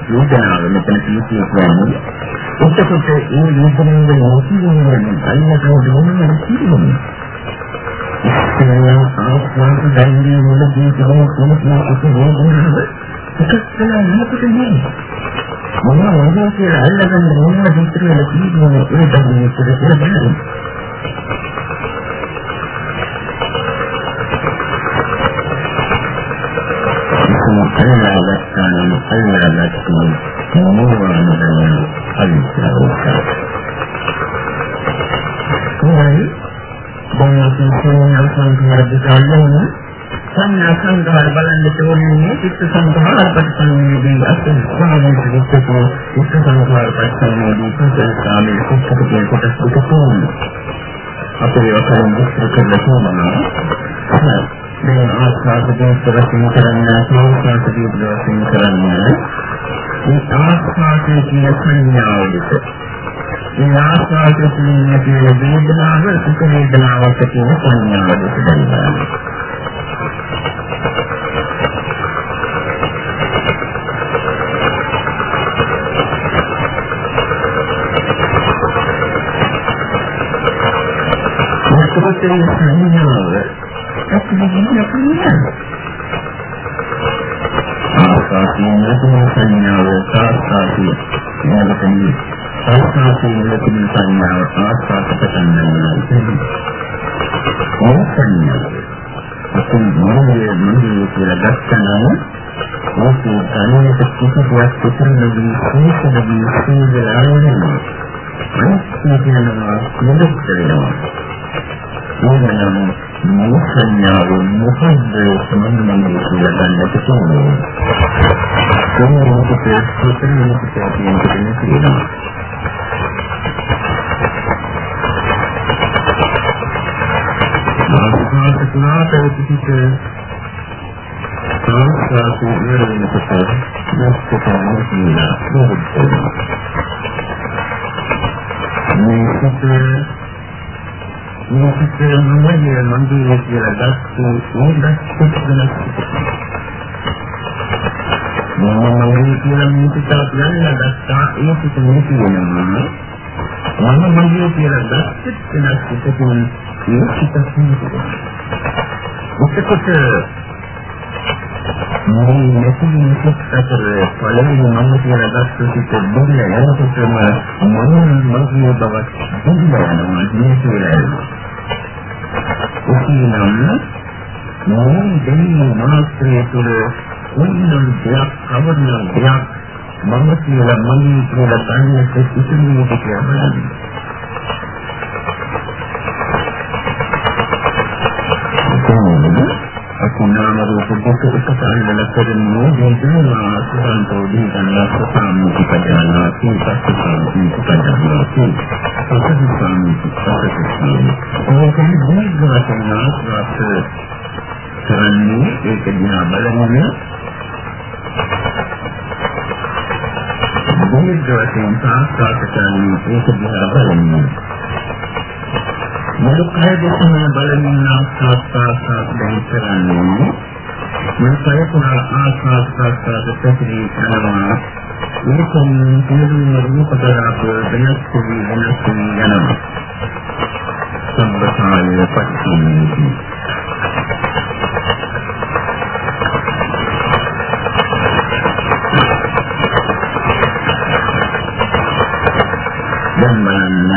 වේදනාව මෙතන පිළිසිය කියන්නේ. එතකොට ඒ වේදනාව නොකියන්නේ අල්ලගෙන දුන්නම කියන්නේ. ඉස්සෙල්ලා ආස්වාද දැනීම වලදී තමයි කොහොමද ඒක වේදනාව එකස්සලා මොකද නෙමෙයි. මොනවා වගේ කියලා අල්ලගෙන මොනවා හිතේ කියන්නේ ඒ තමයි ඉස්සෙල්ලා අල්ලා ගන්න අපේ වකරන් විස්තර කරලා තියෙනවා මේ ආස්වාදයෙන් වශයෙන් කරන්නේ ආස්වාදයෙන් වශයෙන් කරන්නේ මේ ආස්වාදයේ කියන සංඥාවලට මේ ආස්වාදයේ කියන වේදනාව සුඛ වේදනාවක් කියන සංඥාවලට දැනගන්න. මොකද සංඥාව ආස්වාදයෙන් ලැබෙන සංඥාව සාස්ත්‍රාතිය නැවතී ආස්වාදයෙන් ලැබෙන සංඥාව ආස්වාදක සංඥාව ඒ සංඥාව අපේ මොළයේ මොළයේ කියලා දැක්කම ඕකේ දැනෙන කිසිවක් පිටරනදී සීසනදී සීදලාගෙන අනිත් කියනවා මොකද වෙනවා මොනනම් මේ සංඥාව මොකද්ද සම්බන්ධව කියලා ගන්නට තියෙනවා. කොහොමද ඒක ප්‍රතිනිධිත්වය කියන්නේ කියලා. මානසික තුනාට පිටිට සංස්කාරයේ නිරවෙනකොට නැස්කතන කියලා ප්‍රොජෙක්ට් මේ සිත් මේක මොන්නේ මන්දිරය කියලා දැක්කේ ඕනක් පිටදලක් මම කියලා මේක තමයි දැක්කා ඒ පිට මේ කියනවා මම මන්දිරය කියලා දැක්කත් වෙනස් පිටකින් ඒ පිටක් නෙවෙයි ඔක්කොට මේ මෙතන ඉස්සතර පළවෙනි මම කියලා දැක්ක පිට දුන්න යනකොටම මම මන්දිරය බවක් දුන්න යනවා. මේ කියලා එසේනම් මේ දෙන්නේ මාත්‍රයේ තුල කොයිනම් දෙයක් අවරණ දෙයක් මම කියලා මම කියලා ගන්න කිසිම දෙයක් නැහැ. අකුණාම රූප දෙක එකපාරට කරන්නේ දෙන්නා සුසන්තෝ දීගන්නා සාමිති පදනා කීපස්ස සාමිති පදනා කී සසසි සාමිති සසසි සාමිති ඕකෙන් දීගවතන ආස්වාද කරන්නේ ඒක දිහා බලන්නේ දීගවතෙන් සාස්ත්‍රාත කරන්නේ ඒක දිහා බලන්නේ මුළු කය දෙකම බලමින් ආස්වාස්වාස් දැන් කරන්නේ මේ කය පුරා ආස්වාස්වාස් පැතිරී යනවා මේකෙන් තේරුම් රූපතරාප වෙනස් වෙවි වෙනස් වෙවි යනවා. සම්බතාය පටිච්චසමුප්පාදයි දැන් බලන්න.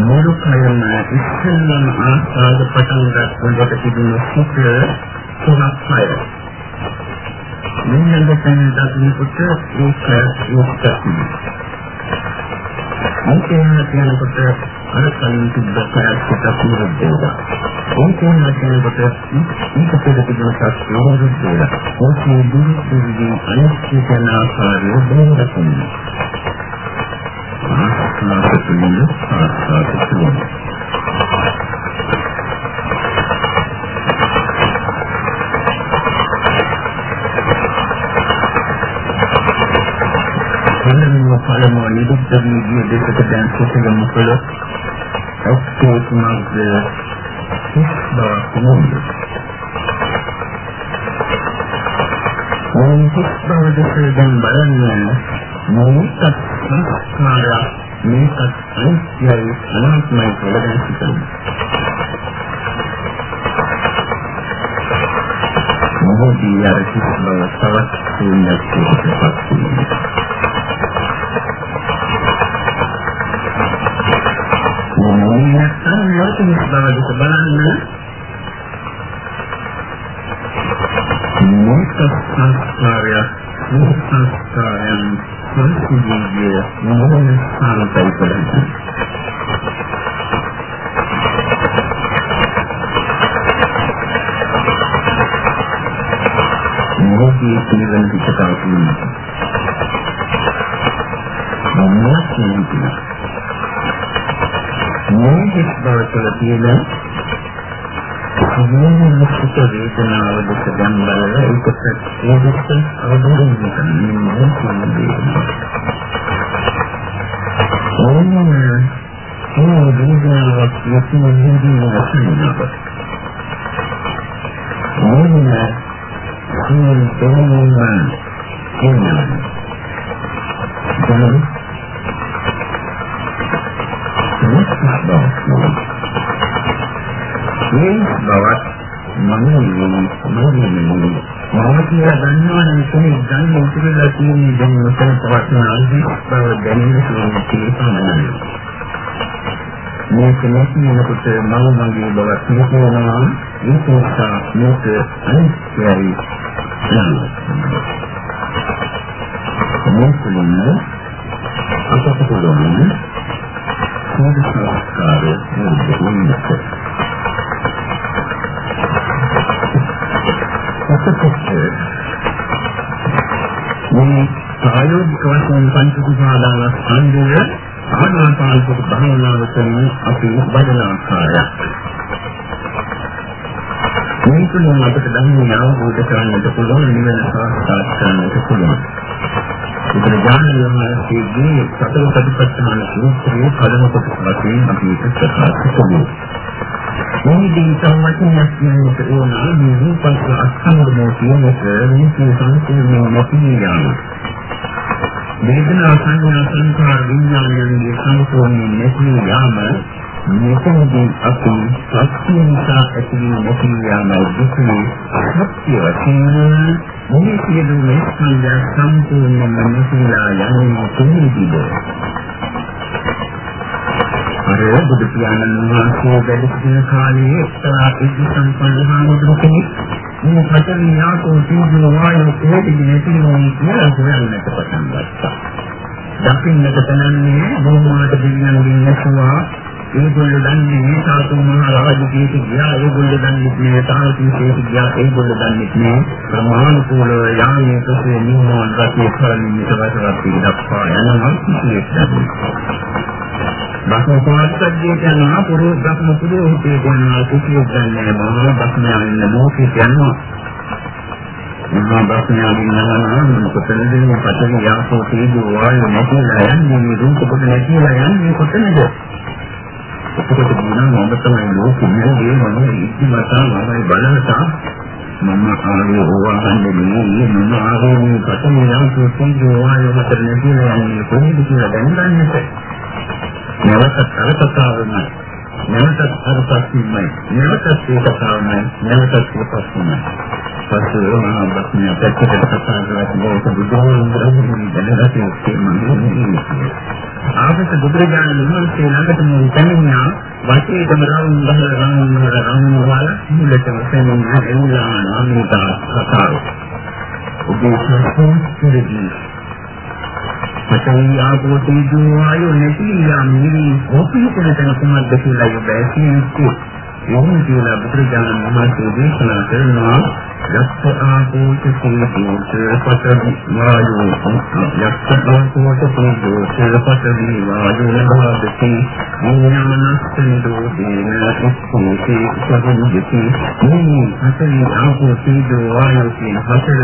මුළු කයම ඉස්සෙල්ලම ආස්වාද පටන් ගන්නකොට තිබුණු සුඛ තුනක් පය. මෙන්න දෙකෙන් දකින්නකොට ඒක ඒකත්. අන්තිම කියනකොට අර කලින් තිබ්බ කරක්කට පුරුද්දේවා. ඕකෙන් කියනකොට මේක පිළිබඳව සත්‍යවද කියලා. ඕකේ දුරු දුරු අනිත්‍ය කරන ආකාරය බෙහෙරක් ආස්වාද පිළිම ආස්වාද පිළිම පළමුව පළමුව නිරුක්තරී ගිය දෙකට දැන් සිතගමු කළොත් ඔක්කොමද හිස් බවක් නෙමෙයි මේ හිස්බව දෙසේ දැන් බලන්න මේකත් සංස්කාරය මේකත් අනිත්‍යයි අනාත්මයි කියලා දැන් හිතනවා. මොහොතී අර කිසිම තවත් ශූන්‍යයක් පිටපත් නැත්නම් ලෝකෙ බව බලන්න මේක සංස්කාරය සංස්කාරයන් සංසිද්ධිය මොහොන ස්ථානයි කරන්නේ මොහොතේ පිළිවෙල පිටතාව තියෙනවා. මොනවද කියන්නේ? මේ හිස් බව තුළ තියෙන සිහින මුක්ත වේදනාව දෙක දැන් බලලා ඒකත් ඒ දෙක අවබෝධ කරගන්න ඕනේ. ඕන වේදනාවක් යකින් නිදිනවා කියනවා. ඕනේ මේ දෙන්නා බවත් මනෝමය මනෝමය මම කියලා දන්නවනම් කෙනෙක් ගන්න උතුරලා තියෙන දැන් මෙතන පවත්න අල්පි බව දැනෙන්න තියෙනවා. මේක නැතිනකොට මම මගේ බවත් කියනවා ඒක නිසා මේක අනිත්‍යයි මේකෙන්න පුළුවන් නිවන සාක්ෂාත් කරගන්නට පුළුවන්. බුදුරජාණන් වහන්සේගේ සතර සතිපට්ඨාන සූත්‍රයේ පළමු කොටස වශයෙන් අපි ඒක ප්‍රකාශ කළා. මේ දී සම්මතයක් කියන්නට ඕන මේ රූපස් අස්කන්ධමෝ කියන එක මේ සංකේතයෙන් නැති යාම. වේදනා සංඥා සංකාර විඥානයන්ගේ සම්පූර්ණ නැති යාම මෙතනදී අපි සත්‍ය නිසා ඇතිවන නැති යාම දුකේ සත්‍ය වශයෙන් මේ සියලු ස්කන්ධ සම්පූර්ණයෙන්ම නැතිලා යන්නේ කොහේද? අර බුදු පියාණන් වහන්සේ වැඩ සිටින කාලයේ එක්තරා ඉති සම්පන්න හාමුදුරුවෝ කෙනෙක් මේ පතරි යාකෝ තීජන වායු කොහෙද නැතිවෙන්නේ කියලා හොයන්නට පටන් ගත්තා. දකින්නට තනන්නේ බොහොමකට දෙවියන්ගෙන් නැසුවා ඒගොල්ලෝ දන්නේ මේ සාතු මහ රාජකීයට ගියා. ඒගොල්ලෝ දන්නේ මේ තාන්තිකයට ගියා. ඒගොල්ලෝ දන්නේ මේ ප්‍රමාණිකෝල යාමේ තසේ නිමෝන් රටේ කරන්නේ ඉතවසවත් දක්වා යනවා කිසිවෙක් බස්ම පාස්සද්ධියට යනවා පුරු බස්ම පුරෝහිතේ යනවා කිසිවෙක් දන්නේ නැහැ බස්ම යන මොකද යනවා. මහා බස්නාගින් නමන කොතනද මේ පතන යාසෝ තීජෝ වායු නැතිලා යන්නේ. මේ දුක කොට නැතිලා යන්නේ කොතනද? එතකොට කියනවා මම තමයි ලෝකෙන්නේ ඒ මම ඉතිමතා මමයි බලනතා. මම ආවේ ඕවාහන්නේ නෙමෙයි මම ආවේ මේ පතන යාසෝ තීජෝ වායු මත නැතිලා යන්නේ කොහේද කියලා දැනගන්නට. නැවතත් අර කතාවමයි නැවතත් අර ප්‍රශ්නමයි නැවතත් ඒ කතාවමයි නැවතත් ඒ ප්‍රශ්නමයි පස්සේ මම බස්නේ පැත්තකට කතා කරලා ඒක බුදුහාමුදුරුවෝ දැනගත්තේ කියන්නේ ආපස බුදුරජාණන් වහන්සේ ළඟට මේ තනියා වශයෙන්ම රවුම් ගහලා රවුම් ගහලා රවුම් ගහලා මුලටම සෙනෙන් එන්නා නාමිතා කතාව. ඔබේ සංස්කෘතියදී පතයි ආපෝ තීජෝ ආයෝ නැති යම් නිවි ඔපිටන තන කුමක්ද කියලා යබැසියෙන්නේ. එහෙම කියලා බුදුරජාණන් වහන්සේ දේශනා කරනවා යක්ෂ ආපෝත සීතෝත පතරි වායෝ යක්ෂ ආපෝත සීතෝ සරපතරි වායෝ නභාදති විඥානස්තන දෝදේන උස්සෝති සබුද්ධි මේ පතරි ආපෝ සීතෝ වායෝ කියන හතර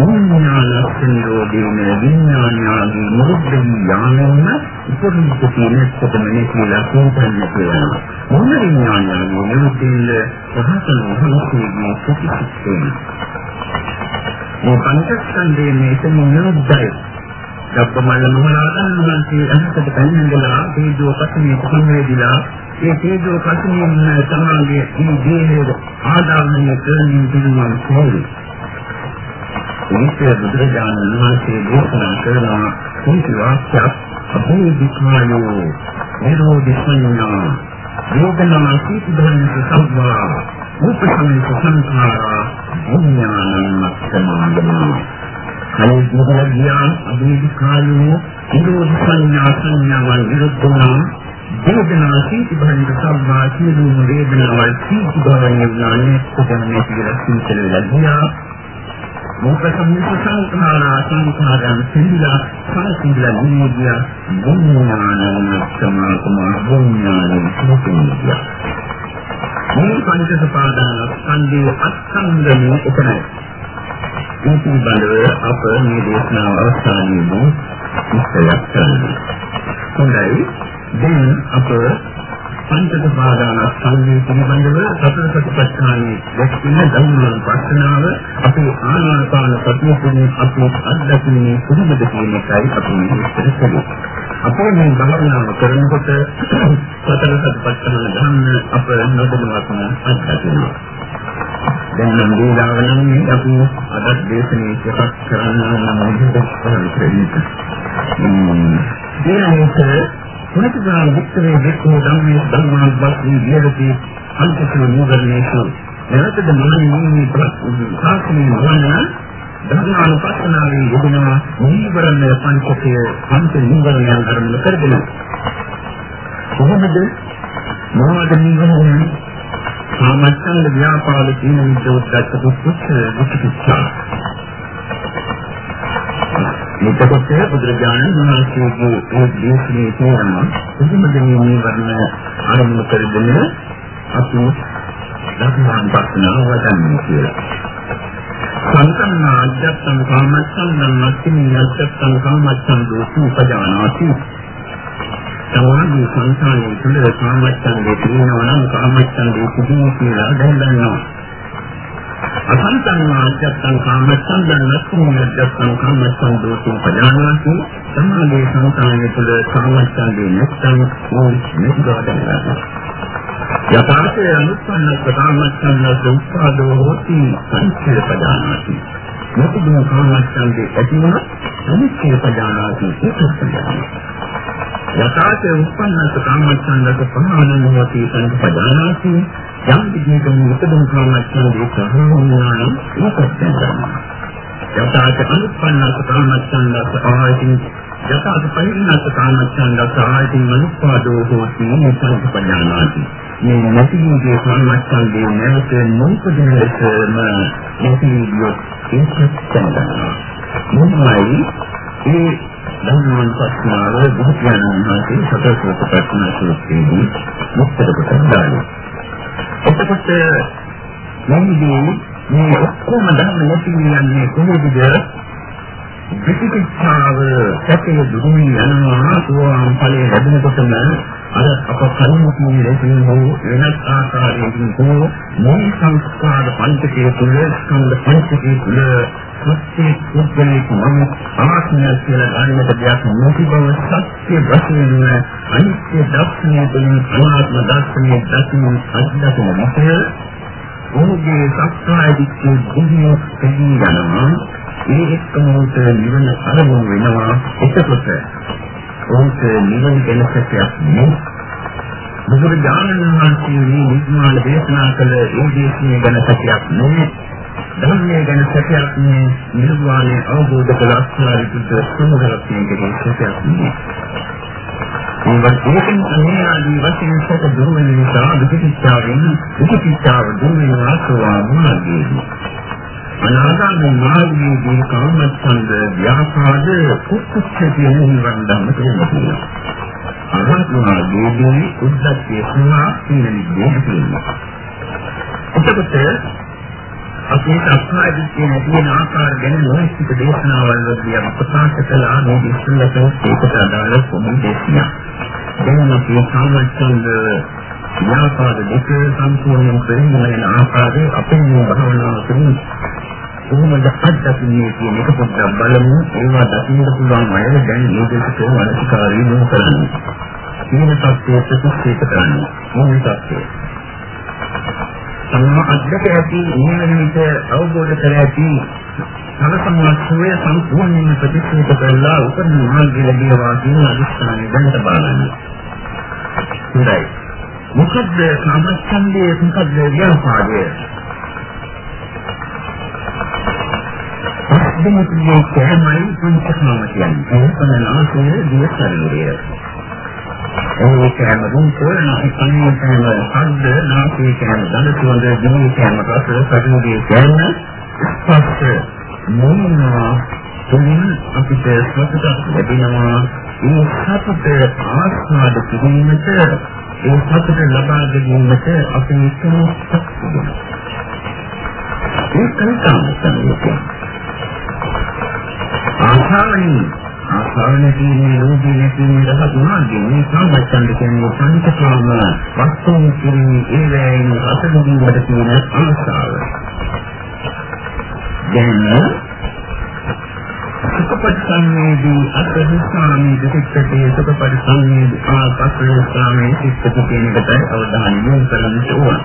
විඥානස්තන දෝදේන විඥානාදී මුද්දේ යානෙන්න උපරිම තියෙන කොටමනේ කියලා කියන්න කියනවා මොන විඥානයෝ මුද්දේ රහතන් වහන්සේගේ ප්‍රතිපත්තිය මේ පංචස්කන්ධයේ මේකම නිරුද්ධයි. ධම්මමල්ල මහරහතන් වහන්සේ අහකට පැමිණෙලා තේජෝ පස්මේ කුමේදීලා ඒ තේජෝ පස්මේ සමාගයේ මේ දේහයේ ආදානය කරමින් තිබුණා කොහොමද? ඒකේ බුදුරජාණන් වහන්සේ දේශනා කරන කුංචි වාක්‍යයක් අභිධිකායෝ නිරෝධි සංඥා වේදනා සීතබන්ති සම්වා උපසම්ප සංඛාරා විඥානං සමාධිමා කලින් කියලා ගියා අභිධිකායෝ නිරෝධි සංඥා සංඥාවල් විරුද්ධ වුණා වේදනා සීතබන්ති සම්වා සියලුම වේදනාවල් සීතබවන් ඥානයේ කොටන්නේ කියලා සිතල වෙලා ගියා මොකද සම්මුඛ සංඛාරා සංඛාරයන් සිඳිලා සංසිඳිලා නිවිදියා බුඤ්ඤාණං සමාකම බුඤ්ඤාණං සුඛිනිය මේ පංචසපාදාන ස්කන්ධයේ අත්සංගමයේ එතනයි මේ පිළිබඳව අප මේ දේශනාව අවසානයේදී විස්තරයක් කරනවා. හොඳයි. දැන් අප පංචකපාදානස්කන්ධය පිළිබඳව සතර සතිපට්ඨානයේ දැක්වෙන ධර්මවල පස්සනාව අපේ ආනාපාන සතියෙන් අපේ අත්දැකීමේ කොහොමද කියන එකයි අපි විස්තර කරන්නේ. අපේ මේ භාවනාව කරනකොට සතර සතිපට්ඨාන ධර්ම අප නොදැනුවත්ම අත්දැකීම. දැන් නම් දීලාව නම් අපි අදත් දේශනේ එකක් කරන්න නම් මොකද කරන්නේ. ඊළඟට පුනතිගාන වික්‍රේ වික්‍රේ ධම්මේ ධම්මාන වස්තු විහෙරති අන්තිම නෝගර්ණේසු එනතද මනෝමී ප්‍රාර්ථනා වන ධර්මානුපස්සනාවේ යෙදෙනවා. නීවරණ පංචකය පංච නීවරණයන් ධර්ම කරගෙන. කොහොමද? මොනවද නීවරණ සාමච්ඡන්ද ව්‍යාපාද කියන විදිහට පුච්ච විචිකිච්ඡා. එතකොට බුදුරජාණන් වහන්සේගේ ඒ දේශනේ කියනවා කිසිමදෙන්නේ මේ වර්ණ ආරම්භ කරගෙන අපි ධර්මාන් පස්සනාව වඩන්නේ කියලා. සංකම්ම අධ්‍යාත්ම කාමච්ඡන්දං මස්මින් අධ්‍යාත්ම කාමච්ඡන් දෝසු උපජානාති. සමාධි සංසාරයේ තුල කාමච්ඡන්දේ තියෙනවා නම් කාමච්ඡන්දේ තිබුණා කියලා දැන් දන්නවා. අසංතං ආජත්තං කාමස්සං දන්නස්සං ආජත්තං කාමස්සං දෝෂං පජානාති. සමාධි සංකාණය තුළ කාමස්සංගේ නැත්නම් නිස්සාරණය යථාර්ථය අනුත්පන්න කාමස්සං සුප්පාදෝ හෝති සංචේ පජානාති. මොකද කාමස්සංගේ ඇතිවන අනිත්‍ය පජානාති සුප්පාදෝ යථාර්ථය උත්පන්න කාමස්සං ප්‍රමාණං හෝති සංපජානාති යම් විදිහකින් උපදම කාමච්ඡන්දේ සහෝනානම් ඒකත් ගන්නවා. යථාර්ථ අනුපන්නස කාමච්ඡන්දස ආයතින් යථාර්ථ පරිණත කාමච්ඡන්දස ආයතින් මනුස්පාදෝ හෝති මේක පඥානාති. මේ නැතිවීමේ කාමච්ඡන්දේ නැවත නොඋපදින ලෙසම නැතිවීම ඒකත් ගන්නවා. මොනවායි ඒ ධර්මයන් පස්නාව බුදුපියාණන් වහන්සේ සතර සෝතපට්ඨාන සූත්‍රයේදී මුක්තර කොට දානවා. එතකොට මේදී මේ ඔක්කොම ධර්ම නැති කියන්නේ කොහොමද? විචිකිච්ඡාව සැපේ දුරු යනවා සෝවාන් ඵලයේ ලැබෙනකොටම අර අප කලින් කියන හෝ වෙනත් ආකාරයකින් හෝ මේ සංස්කාර පංචකයේ තුල ස්කන්ධ පංචකයේ තුල සත්‍ය කුප්පලේක මම ආත්මය කියලා ගන්නට දෙයක් නැති බව සත්‍ය වශයෙන් අනිත්‍ය දර්ශනය තුළින් අනාත්ම දර්ශනය දකින්න අත්දකින විට ඔහුගේ සත්‍යය දික්කේ දුහිය කෙරී යනවා ඒ එක්කම උට නිවන අරමුණු වෙනවා. එතකොට උන්ට නිවන ගැන සත්‍යයක් නෙවෙයි බුදුරජාණන් වහන්සේ මේ නිර්මාණ දේශනා කළ ඒ දේශනාව ගැන සත්‍යයක් නෙවෙයි ධර්මයේ ගැන සත්‍යයක් නෙවෙයි නිර්වාණය අවබෝධ කළ අස්මාරිකුත් සමුගලක්ෂණය කියන සත්‍යයක් නෙවෙයි ඒ වගේම මේ ආදී වශයෙන් සත දුර වෙන නිසා විචිකිච්ඡාවෙන් විචිකිච්ඡාව දුර වෙනවා සෝවාන් මාර්ගයේදී. අනාගාමී මාර්ගයේදී කාමච්ඡන්ද ව්‍යාපාද කුක්කුච්ච කියන නිවන් ධර්ම තියෙනවා. අරහත් මාර්ගයේදී උද්දච්චය සහ සීල නිදේශ එතකොට අපේ සත්‍යය කියන තියෙන ආකාර ගැන නොහිත දේශනාවල් වලදී අපි ප්‍රකාශ කළා මේ විශ්ලේෂණ ඒකට අදාළ පොදු දේශනා. දැන් අපි කාමච්ඡන්ද ව්‍යාපාද දෙක සම්පූර්ණයෙන් පරිණාමය ආකාරයේ අපේ භවනාව තුළ කොහොමද කොහොමද අත්දකින්නේ කියන එක පොඩ්ඩක් බලමු. ඒවා දකින්න පුළුවන් අය දැන් මේ දෙකට වලස්කාරී නෝ කරන්නේ. කියන සත්‍යය ප්‍රතික්ෂේප කරන්නේ. මොන සත්‍යය? සම්මා අධ්‍යක්ෂ ඇති නිවනිත අවබෝධ කර ඇති සමසම්මාසුවේ සම්පූර්ණයෙන් ප්‍රතික්ෂේප කරලා උපන් මාර්ගය ලැබේවා කියන අදිස්ථානය දැනට බලන්න. හොඳයි. මොකද්ද සාමච්ඡන්දයේ මොකද්ද ව්‍යාපාරය? දෙමුතුනේ කැමයි පුංචකම කියන්නේ. ඒක තමයි ආසය දිය ශරීරය. ඒ කෑම දුන්නා නම් කන්නේ කෑම හද්ද නාසයේ කෑම දන සුවඳ දිවේ කෑම රස කටුගේ කෑම ස්පර්ශ මොනවා තුමින් අපිට සතුටක් ලැබෙනවා ඒ සතුට ආස්වාද කිරීමට ඒ සතුට ලබා ගැනීමට අපි ඉස්සරහට ඒක තමයි ආශාවනි ආසාවන කියන්නේ රෝගී නැතිවෙන රහත් මාර්ගය. මේ සම්බන්ධ කියන්නේ පංචකාම වස්තුන් කිරීමේ ඒ වෑයන් අසදුවීමට තියෙන ආසාව. දැන් සුඛපරිසංවේදී අත්හිස්සාමී දෙසිටේ සුඛපරිසංවේදී ආපස්සෝස්ථාමේ සිත් කියන එකට අවධානය යොමු කරන්න ඕන.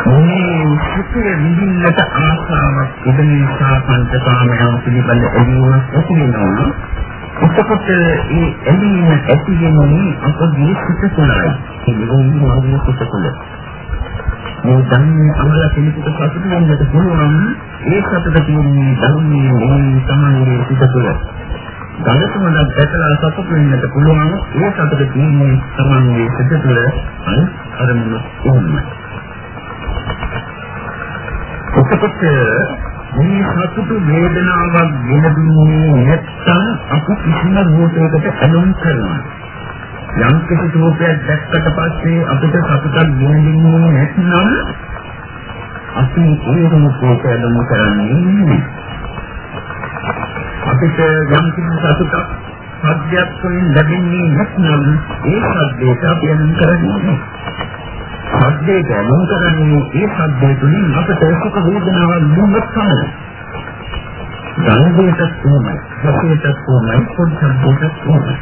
මේ සුඛය විඳින්නට ආසාවක් තිබෙන නිසා පංචකාමයන් පිළිබඳ එළියක් ඇති වෙනවා. එතකොට ඒ එළියම ඇති වෙන්නේ අපගේ සිත තුළයි. ඒ නිරෝධී සිත තුළ. මේ ධර්මයේ අමල පිළිපිට සතුට වෙන්නට පුළුවන් ඒ සතුට කියන්නේ ධර්මයේ මේ සමානයේ සිත තුළ. ගලතුමඩක් දැකලා සතුට වෙන්නට පුළුවන් ඒ සතුට කියන්නේ සමානයේ සිත තුළ අරමුණු ඕනයි. එතකොට මේ සතුට වේදනාවක් ගෙන දුන්නේ නැත්නම් අපි කිසිම රූපයකට ඇලුම් කරනවා. යම් කිසි රූපයක් දැක්කට පස්සේ අපිට සතුටක් ගෙන දෙන්නේ නැත්නම් අපි ඒ රූපයට ඇලුම් කරන්නේ අපිට යම් කිසි සතුටක් සත්‍යයක් වලින් ලැබෙන්නේ නැත්නම් ඒ සත්‍යයට අපි ඇලුම් කරන්නේ සද්දේ ගැඹුරු කරන්නේ ඒ සද්දේ තුලින් අපට සුඛ වේදනාවක් දුන්නත් තමයි. ධනදේටත් කොහොමයි, සතියටත් කොහොමයි, පොඩ්ඩක්ටත් කොහොමයි.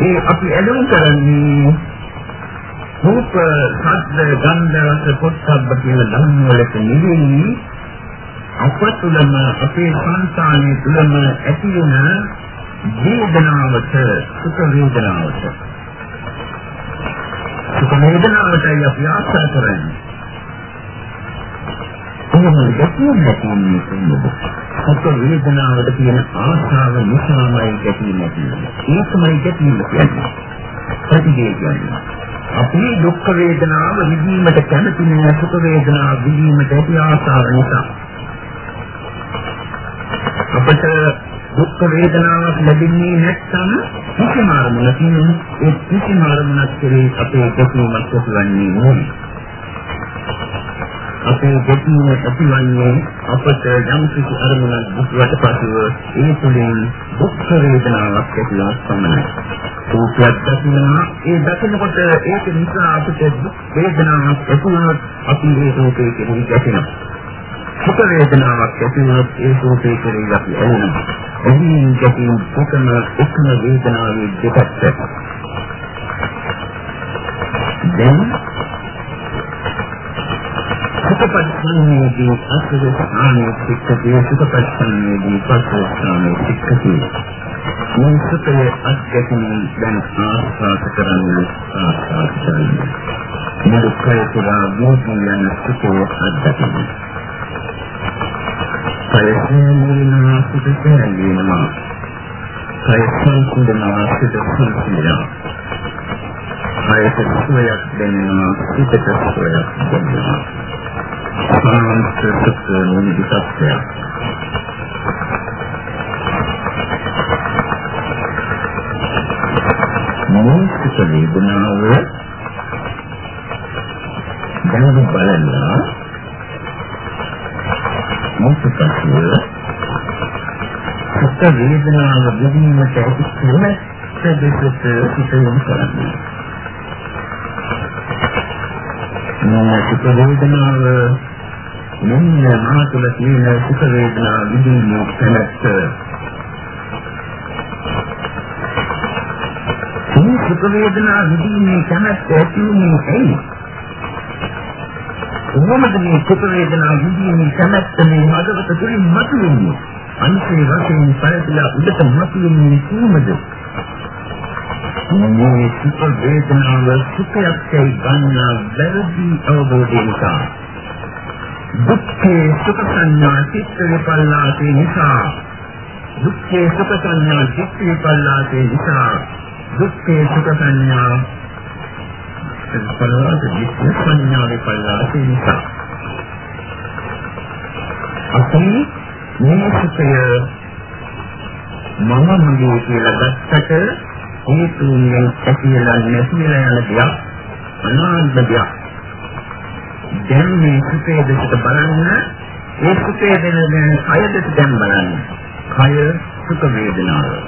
ඒ අපි ඇලුම් කරන්නේ රූප, ශබ්ද, ගන්ධ, රස, පොට්ටබ්බ කියන ධර්ම වලට නෙවෙයි අප තුළම අපේ සංස්කාරයේ තුළම ඇති වෙන වේදනාවට සුඛ වේදනාවට සුඛ වේදනාවටයි අපි ආශා කරන්නේ. කොහොමද ගැටුම් නැතිවෙන්නේ කොහොමද? සුඛ වේදනාවට තියෙන ආශාව නිසාමයි ගැටීම තියෙන්නේ. ඒකමයි ගැටීම කියන්නේ. ප්‍රතිදේ කියන්නේ. අපි දුක් වේදනාව විඳීමට කැමති නෑ සුඛ වේදනාව විඳීමට ඇති ආශාව නිසා. අපට දුක් වේදනාවක් ලැබෙන්නේ නැත්නම් කිසිම අරමුණකින් ඒ කිසිම අරමුණක් කෙරෙහි අපේ ගැටීමක් ඇතිවන්නේ නැහැ. අපේ ගැටීම ඇතිවන්නේ අපට යම් කිසි අරමුණක් දුක්වට පසුව ඒ තුළින් දුක් වේදනාවක් ඇතිවන සමනයි. රූපයක් දකිනවා ඒ දකිනකොට ඒක නිසා අපිට දුක් වේදනාවක් ඇති වුණොත් අපි ඒ රූපේ කෙරෙහි ගැටෙනවා. සුඛ වේදනාවක් ඇති වුණොත් ඒ රූපේ කෙරෙහි අපි ඇලෙනවා. එහින් ගැටීම් එකම එකම වේදනාවේ දෙපැත්ත. දැන් සුඛපරිසංයේදී අසුර ස්ථානයේ සික්කතිය සුඛපරිසංයේදී පස්සස්ථානයේ සික්කතිය. මේ සුඛයේ අධ්‍යක්ෂණය දැන් ආස්වාද කරන්නේ ආස්වාද කරන්නේ. මුදුකේ පුරා මොහොතින් යන සුඛයේ අධ්‍යක්ෂණය. කයසෙන්නවා සිත සැලෙනවා. කයසෙන් කුඩනවා සිත සැලෙනවා. කයස සුවයක් දැනෙනවා සිතට සුවයක් දැනෙනවා. සාන්ත සුඛ නිදිසත්ය. මොනිට වේදනාව දැන බලන්න මොකක්ද සත්‍ය වේදනාව විඳීමට ඇති කරන සැදෙකට සිත යොමු කරන්නේ. මේ සුඛ වේදනාව මෙන්න මා තුළ තියෙන සුඛ වේදනා විඳින්න කැමැත්ත මේ සුඛ වේදනා විඳින්න කැමැත්ත ඇති වුණේ ඇයි? කොහොමද මේ සුඛ වේදනා විඳින්න කැමැත්ත මේ හදවත තුළින් මතුවෙන්නේ? අනිත්‍ය වශයෙන් පරිදලා උඩට මතුවෙන්නේ කොහොමද? මේ සුඛ වේදනාව සුඛයක් ගන්නා වැරදි අවබෝධය නිසා දුක්ඛේ සුඛ සංඥා චිත්ත විපල්ලාසේ නිසා දුක්ඛේ සුඛ සංඥා චිත්ත විපල්ලාසේ නිසා දුක්ඛේ සුඛ සංඥා විපල්ලාසේ චිත්ත සංඥා විපල්ලාසේ නිසා අපි මේ සුඛය මම මගේ කියලා ගත්තට හේතුන්ගෙන් ඇතිවලා නැතිවලා යන දෙයක් අනාත්ම දෙයක්. දැන් මේ සුපේ දෙකට බලන්න ඒ සුපේ දෙන කය දෙක දැන් බලන්න. කය සුඛ වේදනාව.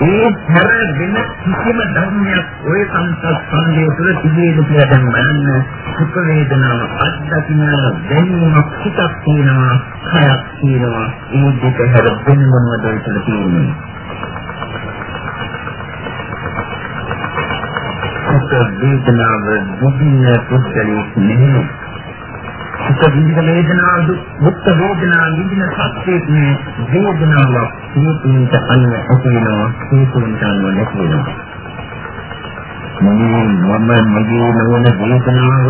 ඒ හැර වෙන කිසිම ධර්මයක් ওই සංසස්කන්ධය තුළ තිබෙද කියලා දැන් බලන්න. සුඛ වේදනාව අත්දකින්න දැනීමක් හිතක් තියෙනවා කයක් තියෙනවා. ඒ දෙක හැර වෙන මොනවද කියලා තියෙන්නේ? සුඛ වේදනාව දුකින පුද්ගලයෙක් නෙමෙයි. සුඛ විඳින වේදනාව දුක් වේදනාව විඳින සත්‍යයක් නේ වේදනාවක් හේතුන්ට අනුව ඇතිවෙනවා හේතුන්ට අනුව නැතිවෙනවා. මම මගේ නොවන වේදනාව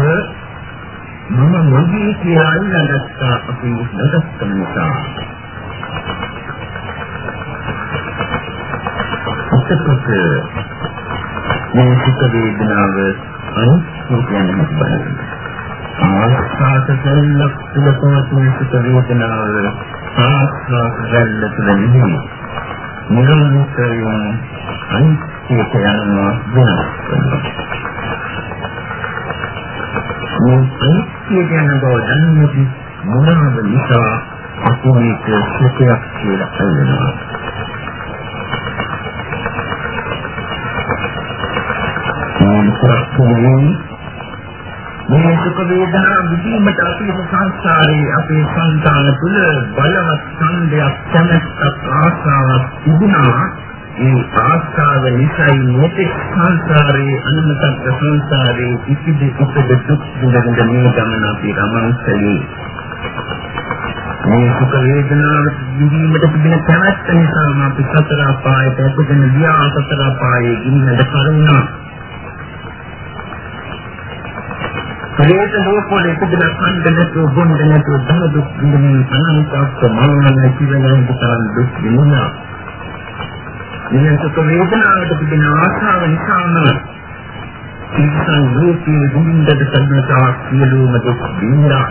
මම මගේ කියලා අල්ලගත්ත අපි නැදස්කම නිසා. අසකක මේ සුඛ වේදනාව අනිත්‍ය කියන්නේ බලන්න. ආස්වාද සෙල්ලක් තුළ පවතින සුඛ වේදනාව ආස්වාද සෙල්ල තුළ නෙමෙයි. නිරන්තරයෙන් අනිත්‍යයට යනවා වෙනස් වෙනවා. මේ අනිත්‍ය කියන බව දන්නේ මොනවාද නිසා අපෝ මේක සුඛයක් කියලා කියනවා. ප්‍රශ්නයෙන් මේ සුඛ වේදනා විදීමට අපේ සංස්කාරයේ අපේ සංතාන තුළ බලවත් ඡන්දයක් කැමැත්තක් ආශාවක් තිබුණා. ඒ ආශාව නිසායි මෙතෙක් සංසාරයේ අනුමතක් සංසාරයේ ඉතිදි ඉතිදි දුක් විඳින මේ ගමන අපි රමණසලී මේ සුඛ වේදනාව විඳීමට තිබෙන කැමැත්ත නිසා අපි සතර අපායට ඇතුළගෙන ගියා. සතර අපායේ ගින්නට කරුණා. ප්‍රේත ලෝකවල ඉපදලා කන්ද නැතුව බොණ්ඩ නැතුව ධන දුක් විඳින අනන්තවත් මනෝමය ජීවනයේ තරම් දුක් විඳිනවා. මේ සුඛ වේදනාවට තිබෙන ආශාව නිසාම ඉස්සන් රූපී දුන්දට සම්මතාවක් සියලුම දුක් විඳිනවා.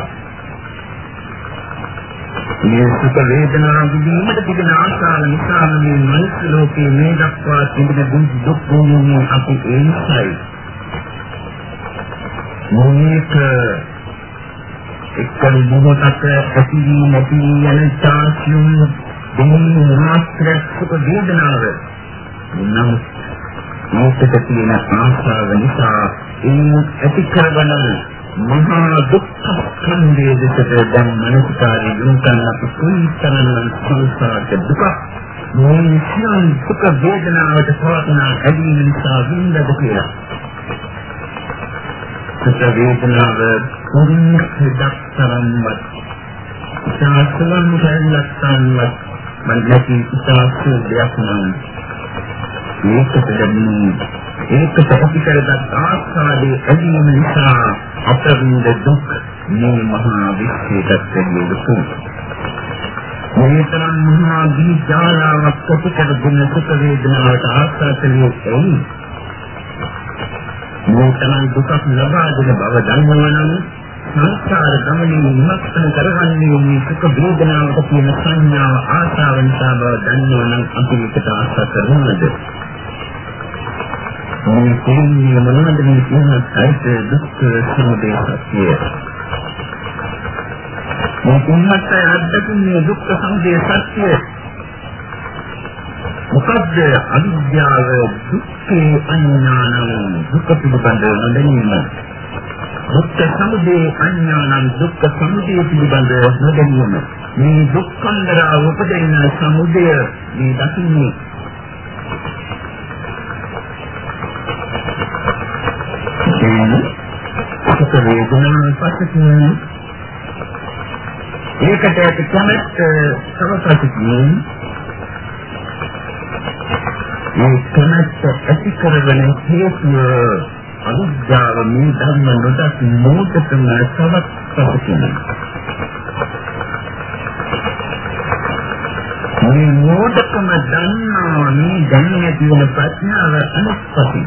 මේ සුඛ වේදනාව විඳීමට තිබෙන ආශාව නිසාම මේ මනුස්ස ලෝකයේ මේ දක්වා තිබෙන දුක් විඳින්නේ අපි ඒ නිසායි. මේක එක්කම මොහොතක ඇති නැති යන තාක්ෂණ දෙන්නේ මාත්‍ර සුඛ වේදනාව නම් මේකට තියෙන ආශාව නිසා ඒ ඇති කරගන්න මහා දුක්ඛ ස්කන්ධයේ දෙකට දැන් මනසකාරී දුකන අපි කුයිතරන සංසාරක දුක මේ සියලු සුඛ වේදනාවට පවතන ඇලීම නිසා විඳද කියලා සුඛ වේදනාව කුරුණක් තරම්වත් ඉතාලසලම් හැල්ලස්සන්වත් මන්දකි ඉතාලසු දෙයක් නම් මේකට දැනීම ඒකට අපි කරගත් ආස්වාදයේ ඇදීම නිසා අපරින්ද දුක් මේ මහා විශ්වයට දෙවියු මේ තරම් මහා දීජාලාවක් ප්‍රතිකර දුන්න සුඛ වේදනාවට ආස්වාදයේ එයි මේ තමයි දුකක් ලබා දෙන බව දන්නවනම් සංස්කාර ගමනේ විමර්ශන කරගන්නේ මේ සුඛ වේදනාවට තියෙන සංඥාව ආශාව නිසා බව දන්නවනම් අපි ඒකට ආශා කරනවද? මේ කියන්නේ මොනවද මේ කියන සයිත දුක් සමුදය සත්‍යය මේ තුන්හත් අද්දකින්නේ දුක් සමුදය සත්‍යය මොකද්ද අවිද්‍යාව දුක්ඛේ අඥානං දුක පිළිබඳව නොදැනීම? දුක්ඛ සමුදය අඥානං දුක්ඛ සමුදය පිළිබඳ නොදැනීම. මේ දුක්ඛන්දරා උපදින සමුදය මේ දකින්නේ. සුඛ වේදනාවන් පස්සකින් ඒකට ඇති කැමැත්ත සමපතිකින් මේ කැමැත්ත ඇති කරගෙන හේතුව අවිද්‍යාව මේ ධර්ම නොදත් මොකටම සවත් පවතින. මේ මොකටම දන්නා මේ දැනෙන තියෙන ප්‍රඥාව අනුස්සති.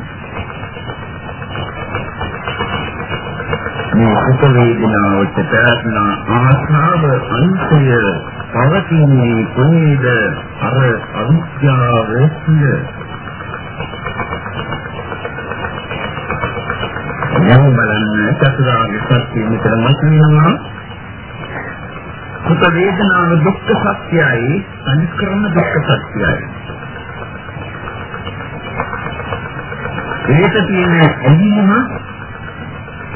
මේ සුඛ වේදනාවට ප්‍රාර්ථන ආශාව අන්තය පවතින්නේ කොහේද අර අවිද්‍යාව සිය දැන් බලන්න චතුරාර්ය සත්‍ය මෙතන මතුවෙනවා. සුඛ වේදනාව දුක්ඛ සත්‍යයි, අනික්‍රම දුක්ඛ සත්‍යයි. ඒක තියෙන ඇලීම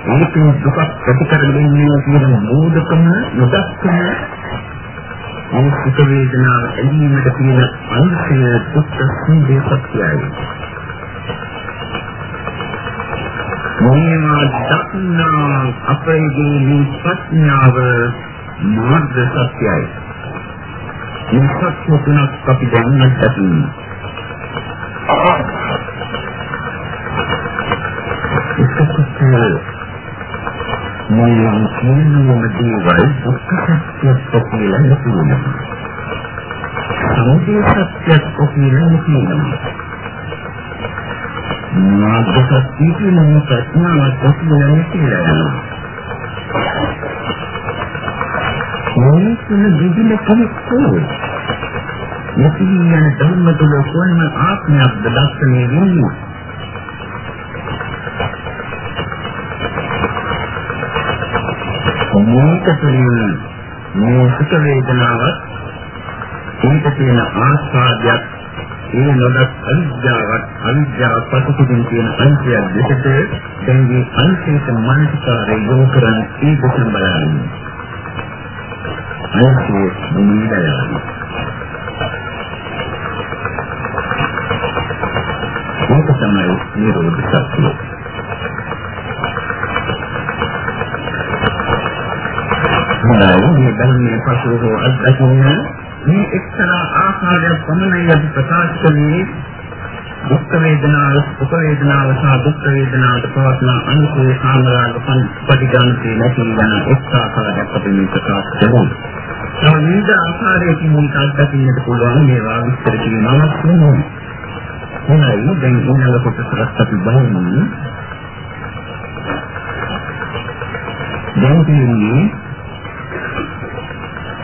ඒකේ දුක ප්‍රතිකරණය කියන මෝඩකම නොදක්කම මේ සුඛ වේදනාව ඇලීමට තියෙන අනිත්‍ය දුක්ඛ සත්‍යයි. මේවා දක්නා අපේගේ මේ ප්‍රඥාව මාර්ග සත්‍යයි. මේ සත්‍ය තුනක් අපි දැනගන්න ඕනේ. මේ සියලුම දේවල් දුක්ඛ සත්‍ය කියලා කියනවා. සමුදය සත්‍ය කියලා කියනවා. මාර්ග සත්‍ය කියන ප්‍රශ්නාවක් ඔස්සේ කියලා යනවා. මොනසන දෙවිල කෙනෙක් කොහොමද? යකින් ධර්ම තුල කොන්න ආත්මයක් දර්ශනය වෙන්නේ. මොනක තුලින් මේ සුඛ වේදනාවක් ඒකට තියෙන ආස්වාදයක් ඒ නොදත් අවිද්‍යාවත් අවිද්‍යාව ප්‍රතිපදින් කියන අන්තයක් දෙකට දැන් මේ අන්තයට මානසිකාරය යොමු කරන ඒ දෙකම බලන්න. අන්තයේ නිවිදලා. මේක තමයි නිරෝධ සත්‍යය. ධර්මයේ පසුව අත්දැකීම මේ එක්තරා ආකාරයක් පමණයි අපි ප්‍රකාශ කළේ දුක් වේදනාව, සුඛ වේදනාව සහ දුක් වේදනාවට පවත්න අනුකූල කාමරාග පටිඝානතේ නැති යන එක් ආකාරයක් අපි මේ ප්‍රකාශ කළා. සමීද ආකාරයකින් මේක අත්දකින්නට පුළුවන් මේවා විස්තර කිරීම අවශ්‍ය නැහැ. හොඳයි දැන් ඊළඟ කොටසට අපි බලමු. දැන් කියන්නේ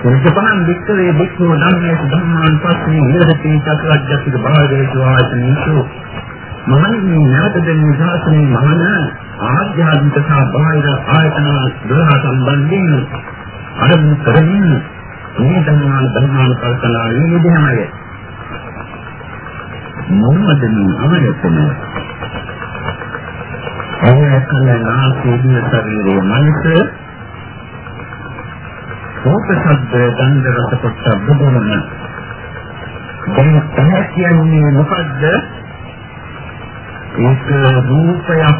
සුපනං වික්කවේ වික්ඛෝ ධම්මේ ධම්මාන් පස්සේ නිරතේ චක්‍රජ්ජතික භාවයේතු ආයතනීසු මහණෙනි නැවතද නිසාසනේ මහණ ආධ්‍යාත්මික සහ බාහිර ආයතන දොරහ සම්බන්ධයෙන් අරමුණු කරමින් මේ ධර්මාන ධර්මාන කල්පනා වේදනමය මොනවද මේ අවයතන අවයතන නාසයේ ශරීරයේ මනස රූප ශබ්ද ගන්ධ රස පොට්ටබ්බ ධර්ම දැන් තමයි කියන්නේ මොකද්ද? ඒක රූපයක්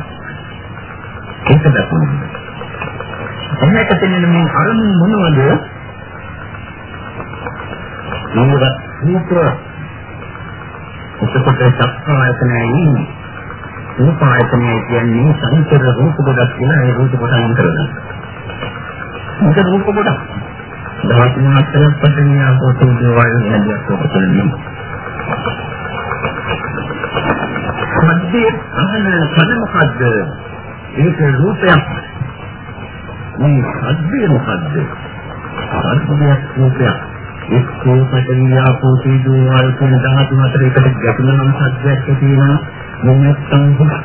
ඒක දක්වන්නේ එහෙනම් තියෙන මේ අරමුණ මොනවද? නමුත් රූප. එතකොට චක්කායතනයි රූපායතනය කියන්නේ සංකේත රූප කොටස් කියලා ඒ රූප කොටස් අයින් කරනවා. ඒක රූප කොටස්. දවස් මාසයක් පටන් ආපෝ තේජෝ වායු නදියක් ඔතනදී. මැදේ අහන පද මොකද්ද? ඒක රූපයක්. මේ අද්දේ මොකද්ද? අද්දේ රූපයක්. එක්කෝ පටන් ආපෝ තේජෝ වායු කියන ධාතු හතර එකට ගැටුණ නම් සත්‍යයක් තියෙනවා. මොනක්ද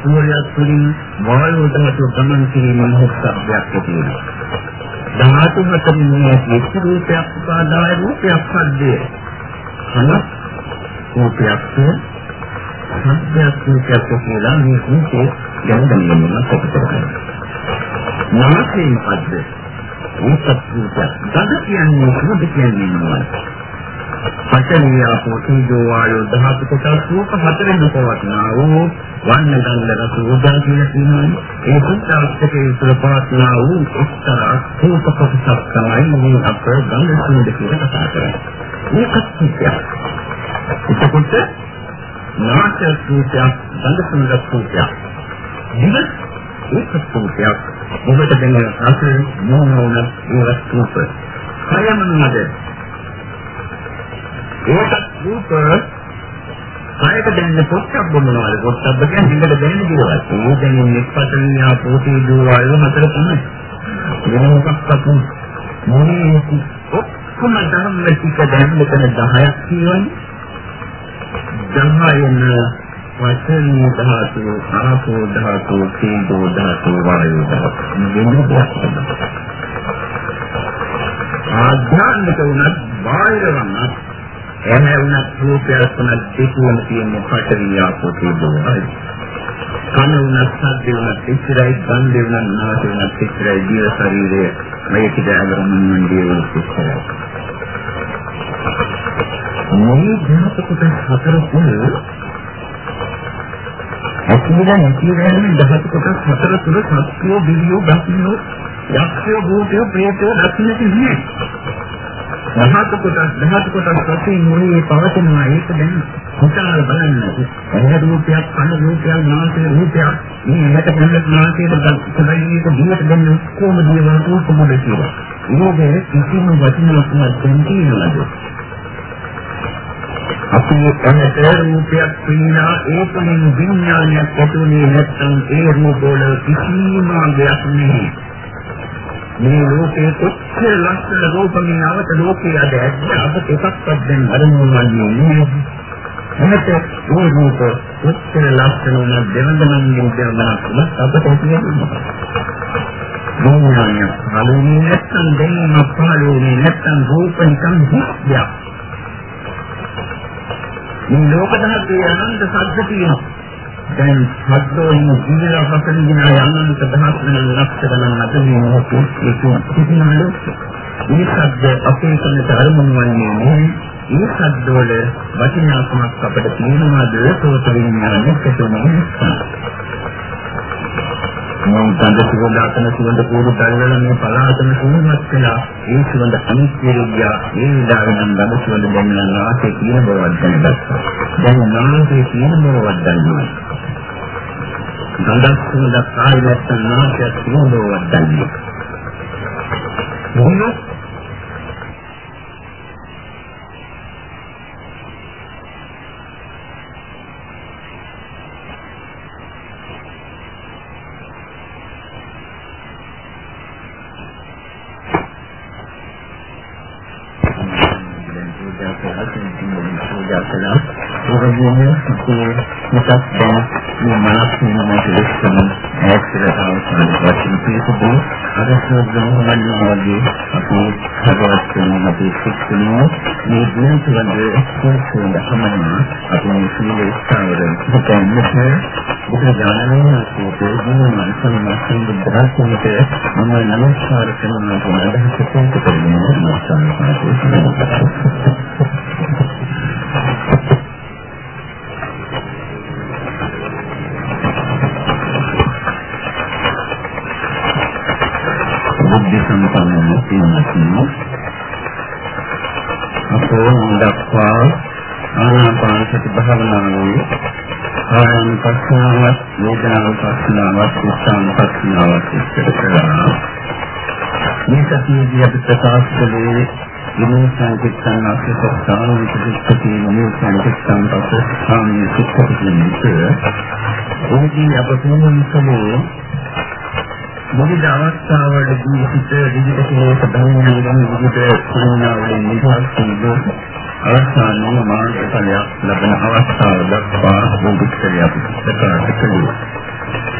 සූර්යය තුලින් වායු ධාතු ගමන් කිරීමෙන් හොස්සක්යක් තියෙනවා. ධාතු හතරින් මේ රූපයක් උපාදාය රූපයක් සද්දේ. අන රූපයක් සද්දයක් රූපයක් කියලා මේ කුංචේ ගැන දැනගන්න කොටස කරනවා. නාසයෙන් මොකද්ද? ඒකත් රූපයක්. දඩ කියන්නේ මොකද කියන්නේ මොනවද? පඨවි ආපෝ තේජෝ වායෝ ධාතු කොටස් රූප හතරෙන් පවත්නා වූ වන්න ගන්ධ රස උදා කියලා කියනවානේ. ඒ පුස්තකයේ තුල පවත්නා වූ එක්තරා රූප කොටසක් තමයි මේ අප ගන්ධ සුන්ද කියලා කතා කරන්නේ. ඒකත් කියක්. එතකොට නාස රූපයක් ගන්ධ සුන්ද රූපයක්. දිව ඒකත් රූපයක්. ඔබට දෙන රස මොනෝන ඒවත් රූප. කයම නේද? ඒකත් රූප කායක දැනෙන පොට්ටබ්බ මොනවද? පොට්ටබ්බ කියන්නේ හිඟට දැනෙන දේවල්. ඒ දැනෙන නිස්පතනියා පෝටි දුවායව හතර තමයි. වෙන මොකක්වත් මොනේ ඔක්කොම ධර්ම ටික දැන් මෙතන 10ක් කියවනේ. 10න් වචන ධාතු, ආපෝ ධාතු, තේජෝ ධාතු, වායෝ ධාතු. මෙන්න දෙයක් තමයි. ආධ්‍යාත්මික උනත් බාහිර වුණත් එහෙම වුණත් රූපයක් තුනක් දෙකම තියෙන පටවිය ආපෝතේ දුවයි. කන වුණත් සද්ද වුණත් ඉස්සරයි ගන්ධ වුණත් නාසය වුණත් ඉස්සරයි ජීව ශරීරය මේ කිදාගමන් දියුණු ඉස්සරයි. මේ ධාතක හතර තුන අකිල නැතිවෙන්නේ ධාතක හතර තුන සත්‍යෝ බිරියෝ බ්‍රහ්මියෝ යක්ෂයෝ භූතයෝ ප්‍රේතයෝ දක්ෂිනති නෑ. දහතු කොටස් දහතු කොටස් වශයෙන් මොලේ පවතිනවා ඒක දැන් හිතාල බලන්න. එහේ රූපයක් කන රූපයක් නාසය රූපයක් මේ හැට පොළොස් නාසයට සබයිනේක දිවට දෙන්න කොහොමද දේවල් කොහොමද කියලා. ඒකේ කිසිම වචනයක් නැත්නම් අපි එන්නත රූපයක් පින්නා ඒකෙන් විඥානයක් ඇතුලේ නැත්නම් ඒ රූපවල කිසිම දෙයක් නැහැ. මේ ලෝකයේ කොච්චර ලස්සන රූපමින් අවත ලෝකයේ අද ඇත්ත අපට එකක්වත් දැන් අරමුණන්නේ නෑ. එමෙත මේ රූප කොච්චර ලස්සන වුණත් දෙවඳනන්ගෙන් දෙවඳනක් අපට තියෙනවා. මොනවායි හලුනේ නැත්තම් දෙන්නම පහළුනේ නැත්තම් රූප නිකන් හිස්යක්. මේ ලෝක ධාතුවේ අනන්ත සත්‍ය තියෙනවා. දැන් හත්ෝයින් ජීවිලා පසලින් යන යන්නන්ත දහස් වෙන ලක්ෂ ගණන් අතරින් මොකද ඒක කිසිමලු මේ සද්ද අපේ කනට අරමුණු වන්නේ නැහැ. මේ සද්ද වල වටිනාකමක් අපිට තියෙනවාද? සෝත විඥානයේ කෙටුනේ මම තන්ද සුවඳාතන සුවඳ කෝරු දැල්වල මේ පලාතන සුවඳක් කළා ඒ සුවඳ අනිත්‍ය විද්‍යා ඒ විදාගෙන නම් ගඳ සුවඳ දැනෙන නාසයේ තියෙන බවක් දැනගත්තා. දැන් නාසයේ තියෙන බවක් දැනෙනවා ගඳක් සුවඳක් ආයි නැත්නම් නාසයක් සුවඳවත් දැනෙන්නේ. මොනවා පූජා කළා. ඒකගෙන අපේ මතක් දැන මේ මනස් වෙනම දෙස්සම ඇක්සලට අවසන් වශයෙන් පිළිසුදු අරසෝදමවන්නේ වගේ අපේ සබවත් වෙන අපේ සිත්තුනේ මේ දින තුනද සෝසෙන් දහමන අපේ සීල ස්ථාවර හිතන්නේ බුදු දානමය සෝතේ දින මනසම මාසින් බුද්ධාසනට මම නමස්කාර කරනවා කියන අදහස පොන්ට කරගෙන නමස්කාර කරනවා ආයන පස්සනාවත් වේදනාව පස්සනාවත් උත්සාහ පස්සනාවත් ඉස්සර කරලා මේ සතියේදී අපි ප්‍රකාශ කළේ ඉමේ සංකීර්ණ අසසස්ථාන විදිහට මේ සංකීර්ණ පස්සනාව සිද්ධ ඒකී අප තුමුන් විවිධ අවස්ථාවලදී සිට විවිධ කලේශ ධර්මයන් ගැන විවිධ සංඥාවලින් නිදහස් වූ අවස්ථානයේ මාර්ගඵලයක් ලබන අවස්ථාව දක්වා බුද්ධිස්තරිය අපි ප්‍රකාශ කළේ.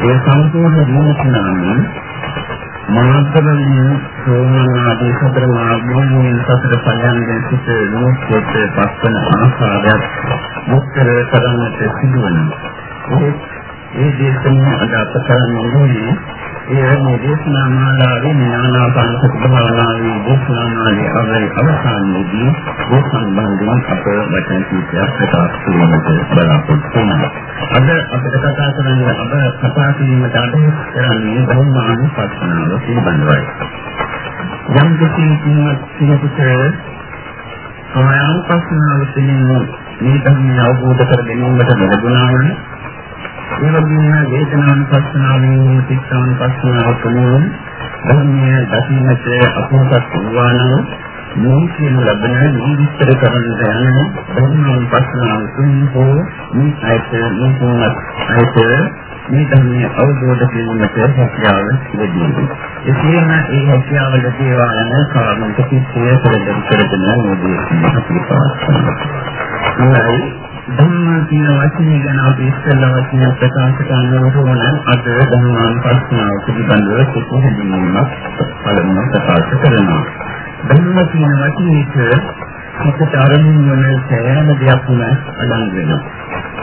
ඒ සම්පූර්ණ විමුක්තිනාමයෙන් මාර්ගඵලයේ සෝමනාදී සතර මාර්ගයෙන් සතර පයන්ගෙන් සිට විමුක්තියට පත්වන ආකාරයක් මුත්තර කරන්නට සිදුවනවා. ඒ දේශනාව අද අප කරන්නේ ඒ මේ දේශනා මාලාවේ ඥානාපාන සති භාවනාවේ දේශනා මාලාවේ අවරි අවසානයේදී ඒ සම්බන්ධයෙන් අප වචන කීපයක් ප්‍රකාශ කිරීමට බලාපොරොත්තු වෙනවා. අද අපිට කතා කරන්න අප කතා කිරීමට අදහස් කරන්නේ ධර්මානුපස්සනාව පිළිබඳවයි. යම් කිසි කෙනෙකුට සමානුපස්සනාව පිළිබඳව මේ ධර්මය අවබෝධ කර ගැනීමට ලැබුණා නම් ඒ වගේම වේදනානුපස්සනාවෙන් චිත්තානුපස්සනාව තුළින් ධර්මය දකින්නට අපහසුතාවක් වුණා නම් මේ කියන ලබන මේ විස්තර කරන්න යන ධර්මානුපස්සනාව තුළින් හෝ මේ ඇයිත මේ තුනත් ඇයිත මේ ධර්මය අවබෝධ කිරීමට හැකියාව ලැබෙනවා. එසේම ඒ හැකියාව ලැබේවා යන කාරණා කිසිය කරදර කරගෙන නෝදී අපිට ධම්ම කියන වචනේ ගැන අපි ඉස්සෙල්ලා වචන ප්‍රකාශ කරනකොට ඕන අද ධර්මාන් පස්නාව පිළිබඳව කිසි හැඳින්වීමක් පළමුව ප්‍රකාශ කරනවා. ධර්ම කියන වචනේට හිතට අරමුණු වන සෑම දෙයක්ම අඩංගු වෙනවා.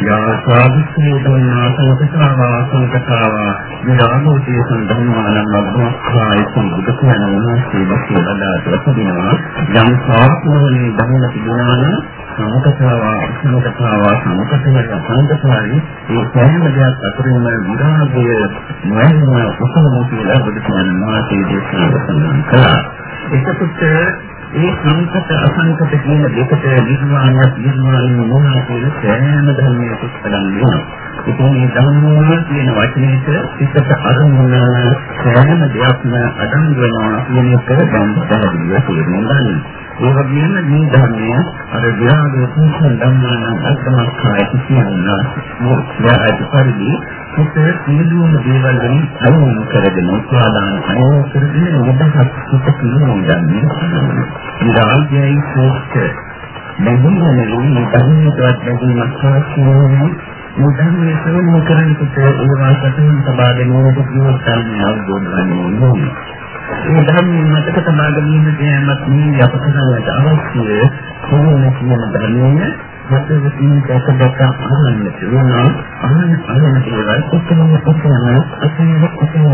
යා සාධිස්සේ දන්නා සංකතාවා සංකතාවා විරාමෝතිය සම්ධම්මානං අබ්බාය සම්බුද්ධ කියන උන්වහන්සේ වශයෙන් අදාළ යම් සාත්මෝනේ ධම්ම තිබුණානම් සමකතාවා සමකතාවා සමකතේ සංකතාවයි ඒ සෑම දෙයක් අතරින්ම විරාගය නොයන උසම කියලා බුදු දහම මාතේ දේශනා කළා. එතකොට ඒ සංකත අසංකත කියන දෙකට නිර්වාණයක් නිර්වාණය මොනවා කියන සෑම ධර්මයක පදන් වෙනවා. ඉතින් මේ ධර්මෝල කියන වචනේට පිටත අරමුණ සෑම දෙයක්ම අඩංගු වෙනවා කියන එක දැන් පැහැදිලිව තේරුම් ගන්න. ඒ වගේම මේ ධර්මය අර විරාගයේ තුන්සන් ධම්මාන අත්මස්කාය කියනවා. මොකද පරිදි හිත සියලුම දේවල් වලින් අයින් කරගෙන උපාදාන අයින් කරගෙන යදහත් හිත පිළිගන්නේ. විරාගයයි සෝෂ්ඨ බැඳීමනේ මේ ධර්මයටවත් බැඳීමක් අවශ්‍යයි. මුදන්නේ සෝම කරන්නට ඒවා සතුන් සබා ගැනීමට කිව්වොත් තමයි අවබෝධ වෙන්නේ. මේ ධර්මයෙන් මතක තබා ගැනීමට යමක් මේ අපකරණයට අවශ්‍ය කොහොමද කියන ධර්මයේ මතක තියෙනක දැක අහන්න තියෙනවා අහන්න අහන්න කියලා කොච්චරම කොච්චරම අසන්නක කොච්චරම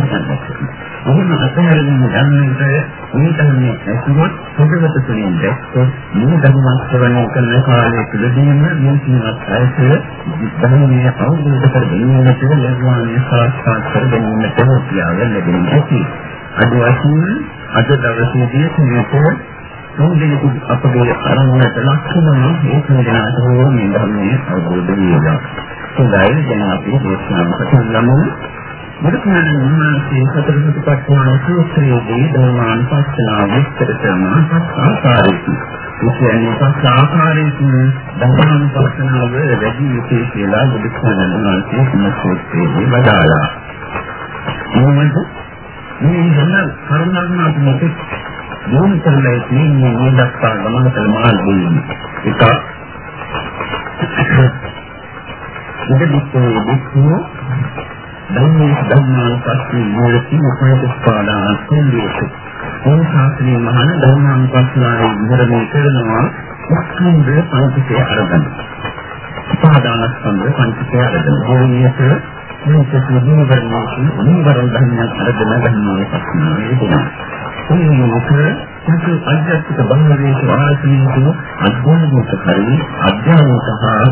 එහෙම අසහරින්න යන්නට මේ ධර්මයේ ඇසුරත් සුදුසු තුලින් දැක්කොත් මේ ධර්ම ශ්‍රවණය කරන කාලය තුළදීම මේ සිනවත් ඇසුර ධර්මයේ අවබෝධ කර ගැනීමට ලැබුණේ සාක්ෂාත් කර ගැනීමට හැකියාව ලැබෙනවා අද වශයෙන් අද දවසේදී මේක තුන් දෙනෙකු අපගේ අරමුණට ලක්ෂණ මේ සංඥාට හෝ මේ ධර්මයේ අවබෝධ වේවා. ඒයි දැන් අපි දේශනා කරමු. බුදුසසුන මහාසේ සතර සතිපට්ඨාන සූත්‍රයේදී ධර්මාන් පස්සනාව විස්තර කරන ආකාරයයි. කියන්නේ පස්ස ආකාරයකින් ධර්මාන් පස්සනාව වැඩි යුතුයි කියලා බුදුසසුන මහාසේ මේ සූත්‍රයේ වදාළා. මොනවද මේ හැම කරුණක්ම මොකද යොමු කරලා තියෙන්නේ මේ දක්වා ගමන කළ මාර්ගයෙන් එක ඉදිරිපත් දෙකෝ ධම්මේ ධම්මාන පස්සේ මූලික උපයෝගපාදාන සම්බේත මේ ශාස්ත්‍රීය මහාන ධර්මාන් පස්සාවේ විවරණය කරනවා ස්කන්ධ පංචකය අරගෙන. පාදාන ස්කන්ධ පංචකය අරගෙන. ඕනියට මේ සිදුවීම් වලින් නිවරණ ධර්මයන් අරගෙන ගන්නවා පස්සේ වෙනවා. මේ මොකද සතු අධ්‍යාත්මික බංගලේශ වාසීන්තු අධ්‍යාත්මික කරි අධ්‍යාත්මික හා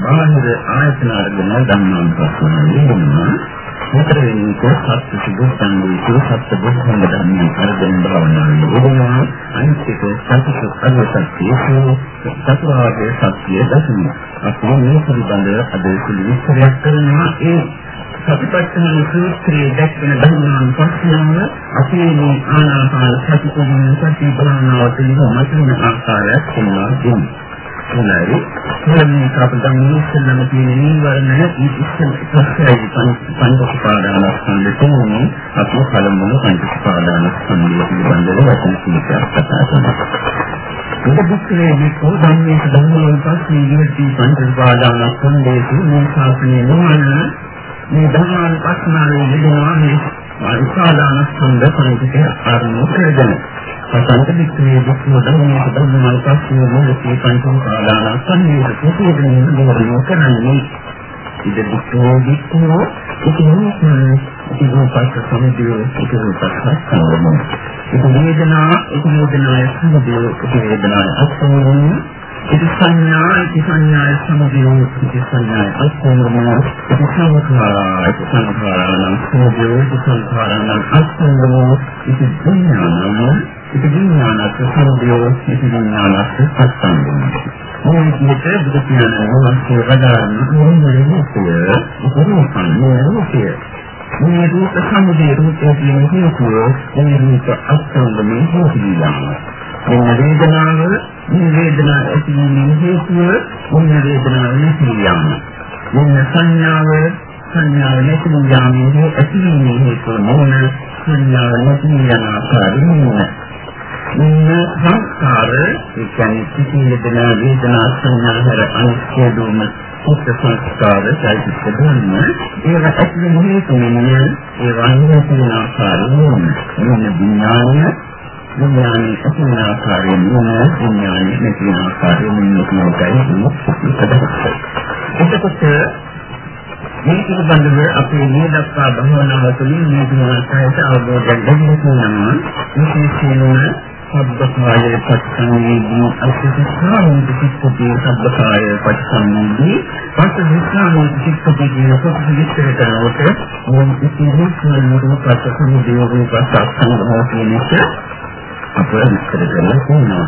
බාහිර ආයතන අරගෙන ගන්නවා පස්සේ වෙනවා. මෙතන වෙන්නේ සත්‍ය සුදුසුන් වූ සත්‍ය බුද්ධංග ධර්මයන් අරගෙන භාවනාවේ යෙදෙනවා. අනිත් එක සත්‍ය සත්‍යයේ චතුරාර්ය සත්‍ය දසුනි. අපි මේ පිළිබඳව අද විස්තරයක් කරනවා ඒ සතිපට්ඨාන සූත්‍රයේ දැක්වෙන ධර්මයන් පස්සෙන්ම අපි මේ ආනාපාන සති කුමන සති භාවනාව පිළිබඳව මතුවෙන ආකාරයක් කියනවා කියන්නේ. හොඳයි. මේ අපතන් ඉස්සෙල්ලම තියෙන නීවරණ ඉස්සෙල් ප්‍රශ්නයි පංචස්පාදාන සම්බන්ධයෙන් අපි පළමුව පංචස්පාදාන සම්බන්ධ පිළිබඳව වචන කීපයක් කතා කරනවා. බුදුක්කේ විකෝ ධම්මේ ධම්මෝ පස්සේ ඉවති පංචස්පාදාන සම්බන්ධයෙන් මේ ශාසනයේ නොවන මේ ධර්මාන පස්නාවේ යෙදෙනවා මේ විපාදාන සම්බන්ධ පරිදි ආරම්භ කරගෙන සසන්ත වික්‍රේ දුක්ඛ ධම්මේ ධම්මෝ පස්සේ මොහොතේ පංචස්පාදාන සම්බන්ධයෙන් කුසීදෙන නිරෝධය කරන්නේ ඉද දුක්ඛෝ දුක්ඛෝ ඉතින් ඉතිරූපස්ස සමුදය ඉතිරූපස්ස සංගමය. ඒක වේදනා ඒක වේදනාය සමුදය ඒක වේදනාය අත්සංගමය. ඒක සංඥා ඒක සංඥාය සමුදය ඒක සංඥාය අත්සංගමය. ඒක සංඛාරා ඒක සංඛාරාන සමුදය ඒක සංඛාරාන අත්සංගමය. ඒක විඥානය ඒක විඥානත් සමුදය ඒක විඥානත් අත්සංගමය. මේ විදිහට බුදු පියාණන් වහන්සේ වදාළන මොනවද කියන්නේ? මේ රූප සමුදය රූපය කියන හේතුව මේ රූප අත්සංගමේ හේතුවිලා. මේ වේදනාව මේ වේදනාව ඇතිවීමේ හේතුව මේ වේදනාව නැතිවීම. මේ සංඥාව සංඥාව නැතිවීමේ ඇතිවීමේ හේතුව මොන? සංඥාව නැතිවීම ආකාරයෙන් මේ සංස්කාර ඒ කියන්නේ සිතින් දෙන වේදනා සංඥා හර අනිත්‍ය දුම සුත්ත සංස්කාර සායිත ධර්ම ඒවා ඇතුළේ මොහේතුනේ ඒ වන්නේ තියෙන ආකාරයෙන් මොන විඥානය විඥානයේ ඇතිවන ආකාරයෙන් මොන විඥානයේ නැතිවන ආකාරයෙන් මොන කියනකයි එතකොට මේ පිළිබඳව අපේ මේ දක්වා භවනාව තුළින් මේ දිනකට අවබෝධයක් ලැබෙනවා විශේෂයෙන්ම සබ්බකාය පස්සම්මේදී අසිතසාරෝ චිත්තේ සබ්බකාය පස්සම්මේදී පස්සවිස්නාමෝ චිත්තේ කියන කොට විස්තර කරනකොට මොන ඉතිරිසන මොන පස්සම දේවෝ පස්සක්ඛන්දෝ කියන එක අපර විස්තර කරලා තියෙනවා.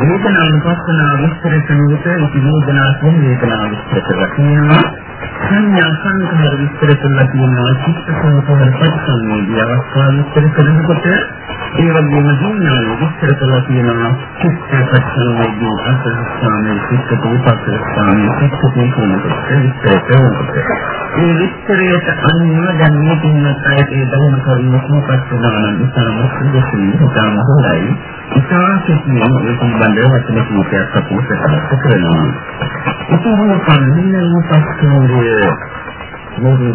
වේදනානුපස්සනාව විස්තර කරනකොට ඉති වේදනා කියන වේදනාව විස්තර කරලා තියෙනවා. සංඥා සංඛාර විස්තර කරලා තියෙනවා. චිත්ත සංඛාර පරිසම්මේදී අවස්ථා විස්තර කරනකොට ඒ වගේම විඥාන විස්තර කරලා තියෙනවා. චිත්ත පරිසම්මේදී අසස්ථානයේ චිත්ත දීපස්ථානයේ චිත්ත දීපනකොට විස්තර කරනකොට ඒ විස්තරයට අනුව දැන් මේ පින්නත් අයතේ දහම කරුණු මොකක්ද නම් ඉතාම සුදුසුයි. ඉතාම හොඳයි. ඉතාම සිතියෙන් ඒ සම්බන්ධව වචන කීපයක් අපි ප්‍රකාශ කරනවා. ඉතින් කන්නේ පස්කෝරේ මොකක්ද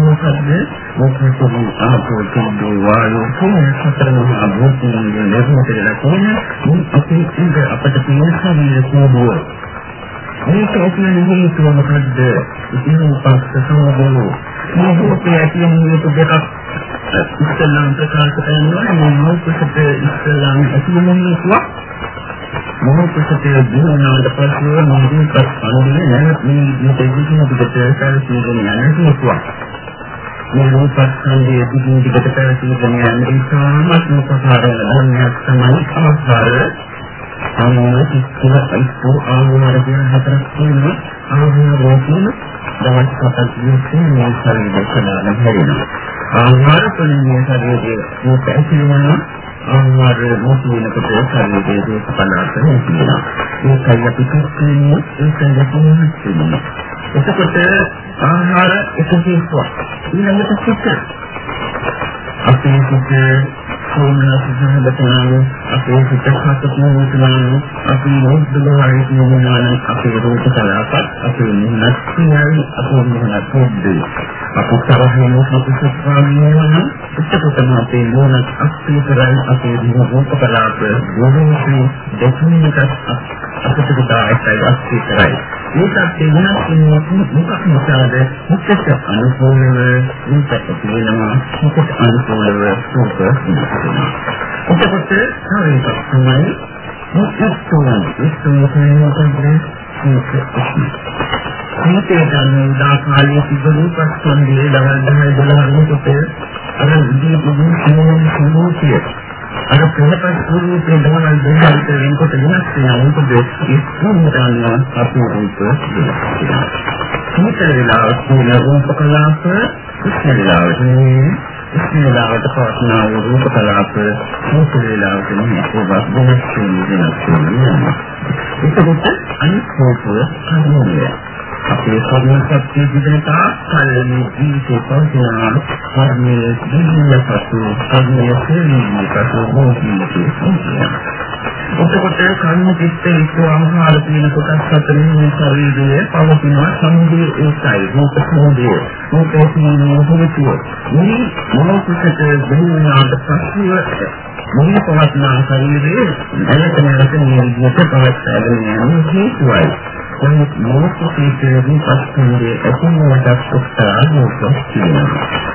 මොකක්ද මොකක්ද ආපෝ තිබේ වායෝ කියන සතරම අභෝතයෙන් ලැබෙන්නට ලකුණ මේ අපේ ඉඳ අපට තියෙන ශරීර කෝඩුව මේක ඇතුළේ හේතුව මොකද්ද ඉතින් පස්ස සමගලු. මේ හේතුව ඇතුළේ හේතු දෙකක් ඉස්සෙල්ලාම ප්‍රකාශ කරනවා. මේ මොකක්ද ඉස්සෙල්ලාම ඇතුළේ හේතුවක් මොහොතකට දිනනාට පස්සේ මොහොතින් පස්සේ නැවත මේ මේ දෙවියන් පිටට සැලසීගෙන යන හේතුවක්. මේ රූපස්කන්ධයේ පිටින් පිටට සැලසීගෙන යන ඉතාමත් උපකාරය ධර්මයක් තමයි අවස්ථාව. අනුව ඉස්සර ඉස්සර ආවෝර කියන හතරක් තියෙනවා. ආවෝර රෝපණ දවස් හතක් විතර මේ ශරීරය සදාන හැරෙනවා. ආහාර තුළින් ශරීරයේ රූප ඇතිවෙනවා. ආහාර මොහොත වෙනකොට ශරීරයේ දේශ පදාර්ථ නැතිවෙනවා. ඒකයි අපි කියන්නේ ඒකයි කියන්නේ. එතකොට ආහාර එකකේසුවක්. ඊළඟට සිත්. අපේ සිත් සෝමනස් සහගතනාව අපේ සිත හතපුරුතුනාව අපි මොද්දලයි කියනවාන අපේ රූප කලාපත් අපේ මුහුණත් කියයි අපේ මුහුණත් පොද්දේ අපි තරහින් අපි සත්‍යාවියන එතකොටම අපේ මුහුණත් අස්තිකරයි අපේ රූප කලාප ගොනුසි දෙකිනකට අපිට දායකයි අස්තිකරයි මේකත් වෙනස් වෙන මොකක් නිසාද මුක්ක අනුකූලව මේකට කියනවා මුකට අනුකූලව සූප එතකොට හරියට තමයි මුක්කෝන ඉස්සෝතේ මොකද මේකේ ගන්න උදාකාරයේ තිබුණු පස්සන්දී දවල් 10 12 වෙනකොට අර ඉදී පුදුම සිනමන සම්මෝතිය අර පෙරපත් ස්වරූපේ දවල් දෙකකට වෙනකොට වෙනස් වෙනවා මොකද ඒ සම්මතන අපේ රූප වෙනවා. මේක වෙලාවට කියන රූප කලාප ඉස්සර වෙලාවට ඉස්මලාවට පවත්නා වූ රූප කලාප මුත් වේලාවක නෙමෙයි ඒක බොහොම වෙනස් ඒකත් අනිත් රූපය කර්මය අපේ කර්ම ශක්තිය පිටේතා කල්මේ ජීවිතේ පවතිනවා කර්මයේ ජීවිතපත් කර්මයේ සේවීමකට මොහොතින් එතකොට කර්ම චිත්ත ඉස්ස ආහාර කියන කොටස් හතරෙන් මේ ශරීරයේ පවතිනවා සමුදේ ඒකයි රූප සමුදේ. රූප කියන්නේ හේතුව මේ මොනෝපිට දෙන්නාට පස්ව මොහේ පවත්නා ශරීරයේ නැවත නැවත මේ විදිහට පවත්වාගෙන යන හේතුවයි නමුත් මොකක්ද පස්කන්ධයේ ඇතිවෙනට උත්තරාදීකක් තියෙනවා.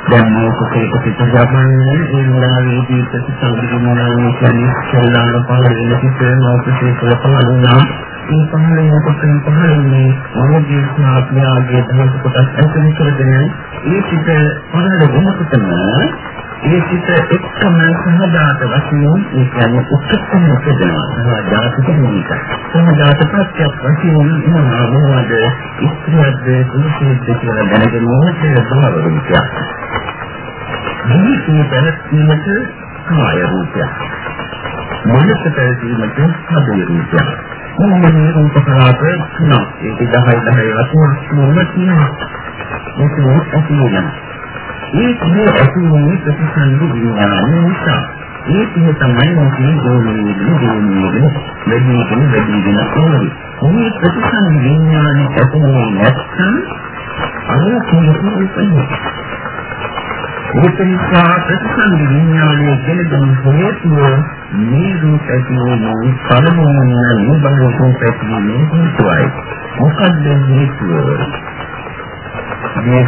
දැන් මොකකේ ප්‍රතිජාපන්නේ ඒ වෙලාවේදී ප්‍රතිසංගිකමනාවේ කියන්නේ සල්ලාන පහළ වෙන සිට මොකකේ කලපලුණා ඒ පහළ වෙනකොට පහළන්නේ මොනදී ස්නාත්මයාගේ දහස කොටස් ඇතුළු කරගෙන ඒ සිට පහළ වෙනකොටම ඒ සිත එක්කම සහජාත වශයෙන් ඒ කියන්නේ උත්සන්න කියනවා සහජාත කියනක සහජාත ප්‍රත්‍යක් වශයෙන් ඉන්නවා මොනවද? ඉස්ත්‍රියද්ද කුලසෙද්ද කියලා දැනගෙන මොහොතේ භාවරුපය මේ පැවැත්මට කාය රූපය මොනක පැවැත්මට හදේ රූපය මොනම රූප කරාට තුනක් ඒක 10 10 වශයෙන් මොනවද කියනවා මේක ඇති වෙනවා. ඒ කියේ ඇතිවෙන්නේ ප්‍රතිසන්දි විඥානය නිසා. ඒ කිය තමයි මොකද ගෝලයේ ගෝලයේ වැඩිගෙන වැඩිගෙන යන්නේ. මේ ප්‍රතිසන්දි විඥානය ඇතිවෙන්නේ නැත්නම් අර කියෙන්නේ ඉන්නේ. ඒක නිසා ප්‍රතිසන්දි විඥානයේ කෙනෙකුන් හේතුව මේ රූප ඇතිවෙන්නේ පළමුවෙන් නිබඳව රූප ඇතිවෙන්නේ හේතුවයි. මොකක්ද හේතුව? මේ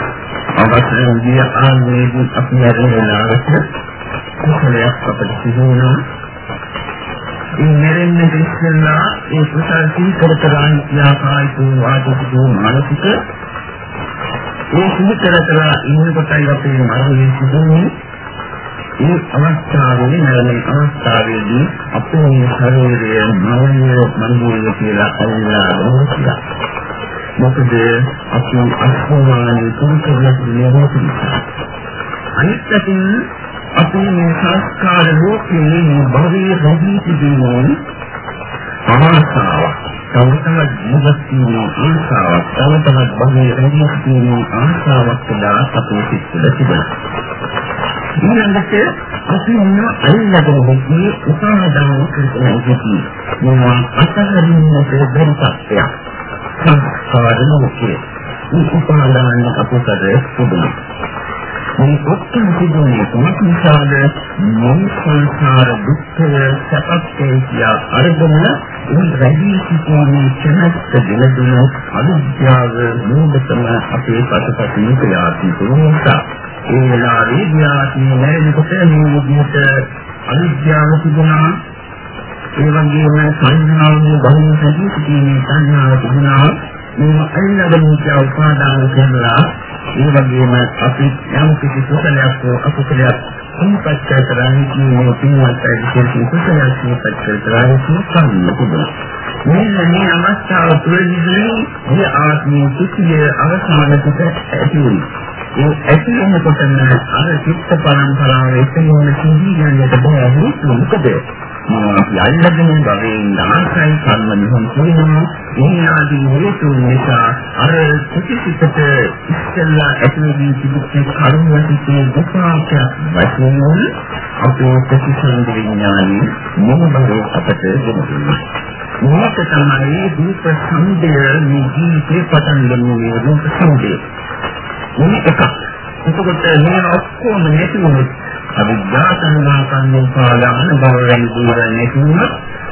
අවසන්දී ආනේදී අපි හරිනලාට කුසලයක් අපිට සිදුවනවා. ඒ මෙරෙන්න ඉස්සෙල්ලා ඒ කුසල සීකර කරන් යාකායිතු වාදිතු මානසික ඒ සීකර කරලා ඉන්න කොටයි අපේ මරණය සිදුවන්නේ. ඒ අවස්ථාවේ මරණ අවස්ථාවේදී අපේ ශරීරය මනෝය මනෝය කියලා අල්ලා ගන්නවා. මොකද අපි අස්මානයේ තුන්කරන නිරෝධී අනිත් පැතින් අපි මේ සංස්කාර ලෝකයේ මේ භවයේ රැඳී සිටින ආසාව තවතම ජීවිතයේ ආසාව තවතම භවයේ රැඳී සිටින ආසාවක් දා අපේ සිත්වල තිබෙනවා. ඊළඟට අපි මොන අල්ලගෙන ඉන්නේ උපාදාන කරගෙන ඉන්නේ. මොනවා අතහරින්නට බැරි තත්ත්වයක්. සංස්කාර ලෝකයේ මේ උපාදාන අපසරේ තිබුණා. මේ ඔක්කොම තිබුණේ කොහොමද නිසාද මේ සංසාර දුක්ඛය සැපත්තේ කියා අරගෙන උන් රැඳී සිටින චනත් දෙලදුන අවිද්‍යාව නෝබතම අපේ පසුපසින් ක්‍රියාත්මක වුණා. ඒ වෙලාවේ ඥාති නැරෙනකොට මේ විදිහට අවිද්‍යාව තිබුණා ඒ වගේම සංඥාවේ බහුල සැදී සිටීමේ සංඥාව තිබුණා මේ අල්ලගෙන ඉච්ච උපාදාන කරලා ඒ වගේම අපි යම් කිසි කුසලයක් හෝ අකුසලයක් සම්පත්‍ය කරන්නේ මේ පින්වත් විශේෂ කුසලයක් සම්පත්‍ය කරන්නේ සම්මුතිය. මේ මේ අවස්ථාව තුළදී මේ ආත්මීය සුඛය අවසාන කොට ඇති වෙනවා. ඒ ඇති වෙනකොටම අර චිත්ත පරම්පරාව එතනම සිහි යන්නට බෑ මොකද යන්නගෙන භවයෙන් දාසයි කර්ම නිහන් කියනවා මේ ආදී හේතු නිසා අර කුසිතට ඉස්සෙල්ලා ඇතිවෙන තිබුච්ච කර්ම වලින් දුකාක වශයෙන් අපේ ප්‍රතිසන්ද විඥානි මොනබරේ අපට දෙනවා මේක තමයි දීප සම්දය මේ ජීවිතේ පටන් ගන්න රූප සම්දය මේක එතකොට මේ ඔක්කොම නැති වුණොත් අවිද්‍යා සංඝාතන්නේ පාදාන බවයෙන් දුරන්නේ නැතිවම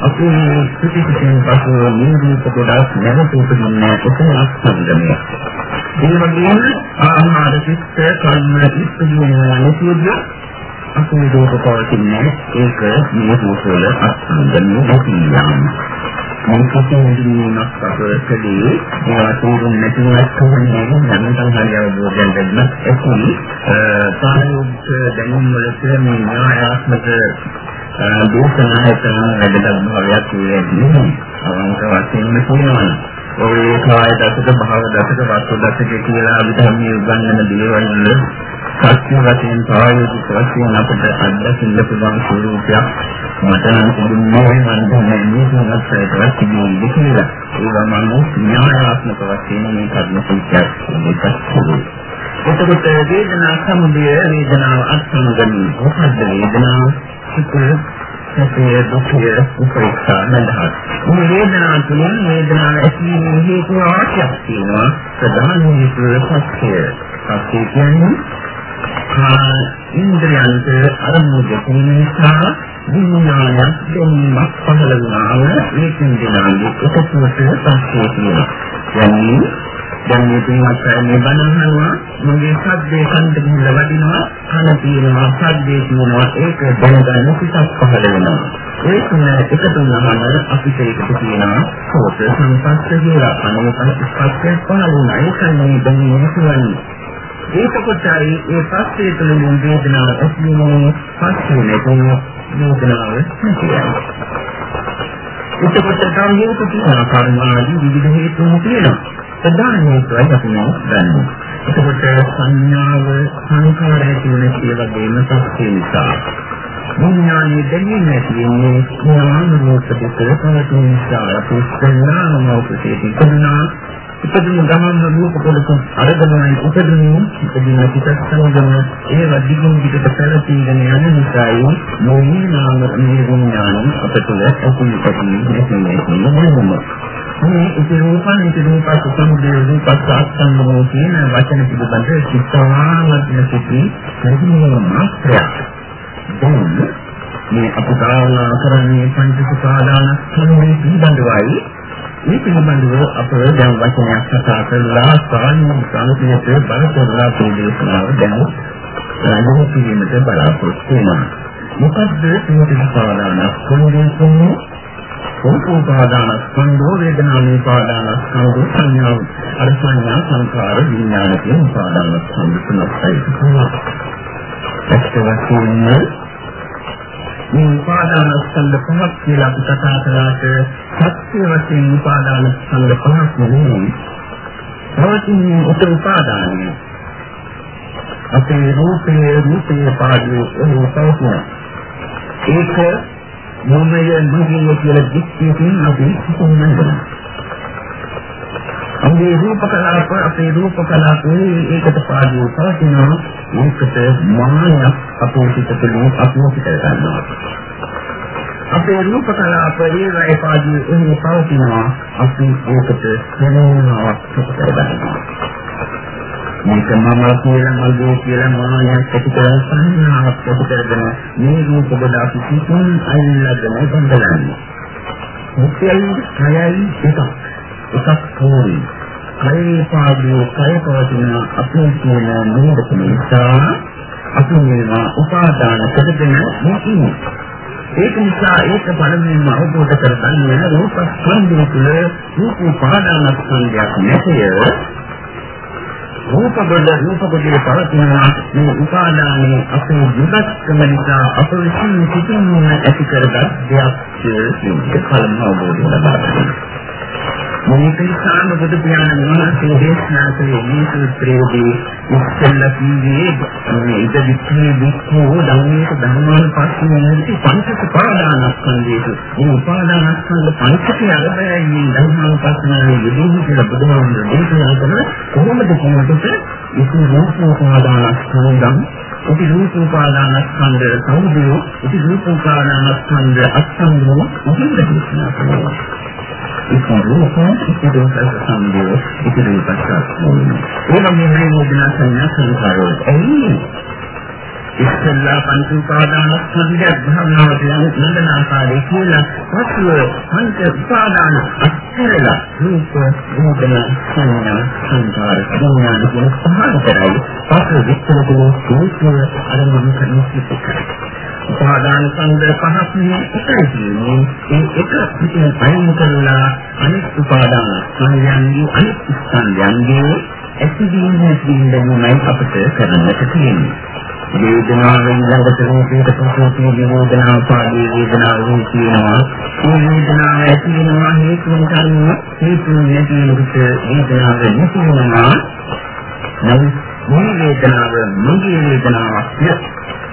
අපි පිටිපිටින් පසු නිරූප කොටස් නැවත උපදින්නේ කොහොමද සම්දමය. ඒ වගේම ආහාර චිත්ත කර්ම ඉස්පදින නැතිවද අපි දුක පවතින්නේ ඒක මේ රූපවල අත්සන්දන්නේ නැතිවම. මොකක්ද නිදීමක් අපරකදී ඒවා තේරුම් නැතිවක් කොහොමද නැත්නම් හරි අවබෝධයෙන් දෙන්න එකුයි. සායුක්ත දැනුම් වලට මේ න්‍යායාත්මක දෝෂනායතන වැඩගත් භාවයක් තියෙනවා අවංක වශයෙන්ම කියනවා. ඔය කාය දසක භාව දසක වස්තු දසක කියලා විධර්මයේ උගන්වන දේවල් වල සත්‍ය වශයෙන් ප්‍රායෝගික වශයෙන් අපිට අත්දකින්න පුළුවන් ස්වරූපයක් මට නම් තිබුණේ මම දැන් මේ මොනක්ද තිබුණේ කියලා. ඒවා මම ඥානාත්මක වශයෙන් මේ කර්ම සංඛ්‍යාවක් දෙකක් එතකොට වේදනා සමුදය වේදනාව අත්සමගනි මොකද්ද වේදනාව? සුඛ සැපේ දුකේ උපේක්ෂා නදහත්. මේ වේදනාව තුළින් වේදනාව ඇතිවීමේ හේතු අවශ්‍යයක් තියෙනවා. ප්‍රධාන හේතුව පස්ය. පස්ය කියන්නේ ආ ඉන්ද්‍රයන්ට අරමුණු දෙකෙන නිසා විඥානයක් දෙන්නක් පහළ වුණාම ඒකෙන් දෙනාගේ එකතුවට පස්සේ තියෙනවා. කියන්නේ දැන් මේ පින්වත් අය මේ බණහනවා මගේ සද්දේ කන්ට ගිහිල්ලා වදිනවා කන තියෙනවා සද්දේ තියෙනවා. ඒක දැනගන්න පිටක් පහළ වෙනවා. ඒක නෑ. එකතු වුණාම අපිට ඒකට කියනවා සෝත සංපස්ස කියලා. අනුපස්ස පස්සේ පහළ වුණා. ඒක නේ දැන් ඉස්සුවන්නේ ඒක කොටයි ඒ පස්සේ තුළින් වේදනාව ඇතිවෙනවා පස්සේ නෙකෝ වේදනාව නැතිවෙනවා එතකොට තමයි ඒක තියෙන කර්මාදී විවිධ හේතුන් තියෙනවා ප්‍රධාන හේතුවයි අපි නම් ගන්නවා. එතකොට සංඥාව සංකාර ඇති වෙන කියලා වගේම සත්‍ය නිසා. විඥානයේ දෙන්නේ තියෙන්නේ ඥාන රූපකේ කරපවතු නිසා අපි සංඥාන මොකටද කියනවා ඉපදින ගමන් රූප කොටස අරගෙනයි. උපදිනේ ඉපදින පිටත් සංගම ඒ වදිගුම් පිටට පැලපීගෙන යන නිසායි මොහි නාම නිර්ඥාන අපට ඇති ඇති නැති නැති මේ ඉතිරූපන් ඉතිරූපස් සමුදේ රූපස් ආස්තංගමෝ කියන වචන පිළිබඳ සිතාමත්ම සිටි ප්‍රතිමෝල මාත්‍රයක්. දැන් මේ අපදාන කරන්නේ පංචසපාදාන සම්මේ පිළිබඳවයි. මේ පිළිබඳව අප දැන් වචනයක් කතා කරලා සාමාන්‍ය සංකේතය බලතොරලා ප්‍රදේශනාව දැන් රාජ්‍ය පිළිමත බලාපොරොත්තු වෙනවා. මොකද්ද මේ සපාදාන සම්මේ උපාදානස්කන්ධෝ වේදනානුපාදානස්කන්ධෝ සංඥා අර සංඥා සංකාර විඥාන කියන උපාදානස්කන්ධ තුනයි. ඇත්ත වශයෙන්ම මේ උපාදානස්කන්ධ පහක් කියලා අපි කතා කරාට සත්‍ය වශයෙන් උපාදානස්කන්ධ පහක් නෙවෙයි. තවතින් උත්තර උපාදානය අපේ රූපේ රූපේ පාඩුවේ ඒ පවතින ඒක මොමය නිවිය කියලා දික්කකින් අපි හිතන්නේ. අපේ රූප කලාප අපේ රූප කලාපේ ඒකට පාදු පවතිනවා ඒකට මානයක් අපේ සිත තුළින් අපෝ පිට ගන්නවා. අපේ රූප කලාප ඒවයි පාදු එහෙම පවතිනවා අපි ඒකට වෙනවාවක් පිට ගන්නවා. මේක මම කියලා මගේ කියලා මානයක් ඇති කරලා සංඥාවක් ඇති කරගෙන මේ රූප කොට අපි කිසිම අල්ලගෙන බඳලන්නේ. මුත්‍යයි කයයි එකක්. එකක් තෝරි. කයේ පාදෝ කය පවතින අපේ කියන නෝඩක නිසා අපි මේවා උපාදාන කරගෙන ඉන්නේ. ඒක නිසා ඒක පළමුවෙන්ම අවබෝධ කරගන්න රූප ස්කන්ධය තුළ රූප උපාදානස්කන්ධයක් නැතිව රූප බඩ රූප බඩේ පවතිනවා මේ උපාදානයේ අපේ විගත්කම නිසා අප විසින් සිටින්න ඇති කරගත් දෙයක් කියන්නේ කලම අවබෝධය ලබා ගන්නවා මේක නිසාම බුදු පියාණන් වහන්සේ දේශනා කළේ මේ සූත්‍රයේදී ඉස්සෙල්ලා කිව්වේ මේ ඉද විච්ඡේ විච්ඡෝ ධම්මේක ධර්මාන පස්සේ පංචක පාදානස්කන්ධයේ මේ උපාදානස්කන්ධ පංචකය අරබයයි මේ ධර්මාන පස්සේ යෙදෙන්නේ කියලා බුදුහාමුදුරුවෝ දේශනා කළා කොහොමද කියනකොට ඉති රූපෝපාදානස්කන්ධම් ඉති රූපෝපාදානස්කන්ධ සමුදය ඉති රූපෝපාදානස්කන්ධ අත්සංගම මොකක්ද දේශනා කළා ඉතිරෝපා ඉතිරෝපා සම්බෝ ඉතිරෝපා ඒ වගේ මේ මොදනා සංඥා සංකාරෝ එයි ඉස්සල්ලා පංච උපාදාන ස්කන්ධය භාවනාවට යන නන්දනාකාරී කියලා පස්ව පංච උපාදාන අත්හැරලා රූප වේදනා සංඥා සංකාර විඥාන කියන පහළ කරයි පස්ව විස්තර කරන සූත්‍රය අරමුණු කරන සිද්ධ උපාදාන ස්කන්ධ පහක් නේ එකයි කියන්නේ ඒ එක පිටින් අයින් කරලා අනිත් උපාදාන ස්කන්ධයන්ගේ අනිත් ස්කන්ධයන්ගේ ඇතිවීම නැතිවීම දැනීමයි අපිට කරන්නට තියෙන්නේ වේදනාවෙන් ළඟට රූපයට පසුපී වේදනාව පාදී වේදනාව වූ කියනවා මේ වේදනාව ඇති වෙනවා හේතුන් කර්ම හේතුන් නැති විට වේදනාව නැති වෙනවා නමුත් මේ වේදනාව මගේ වේදනාවක්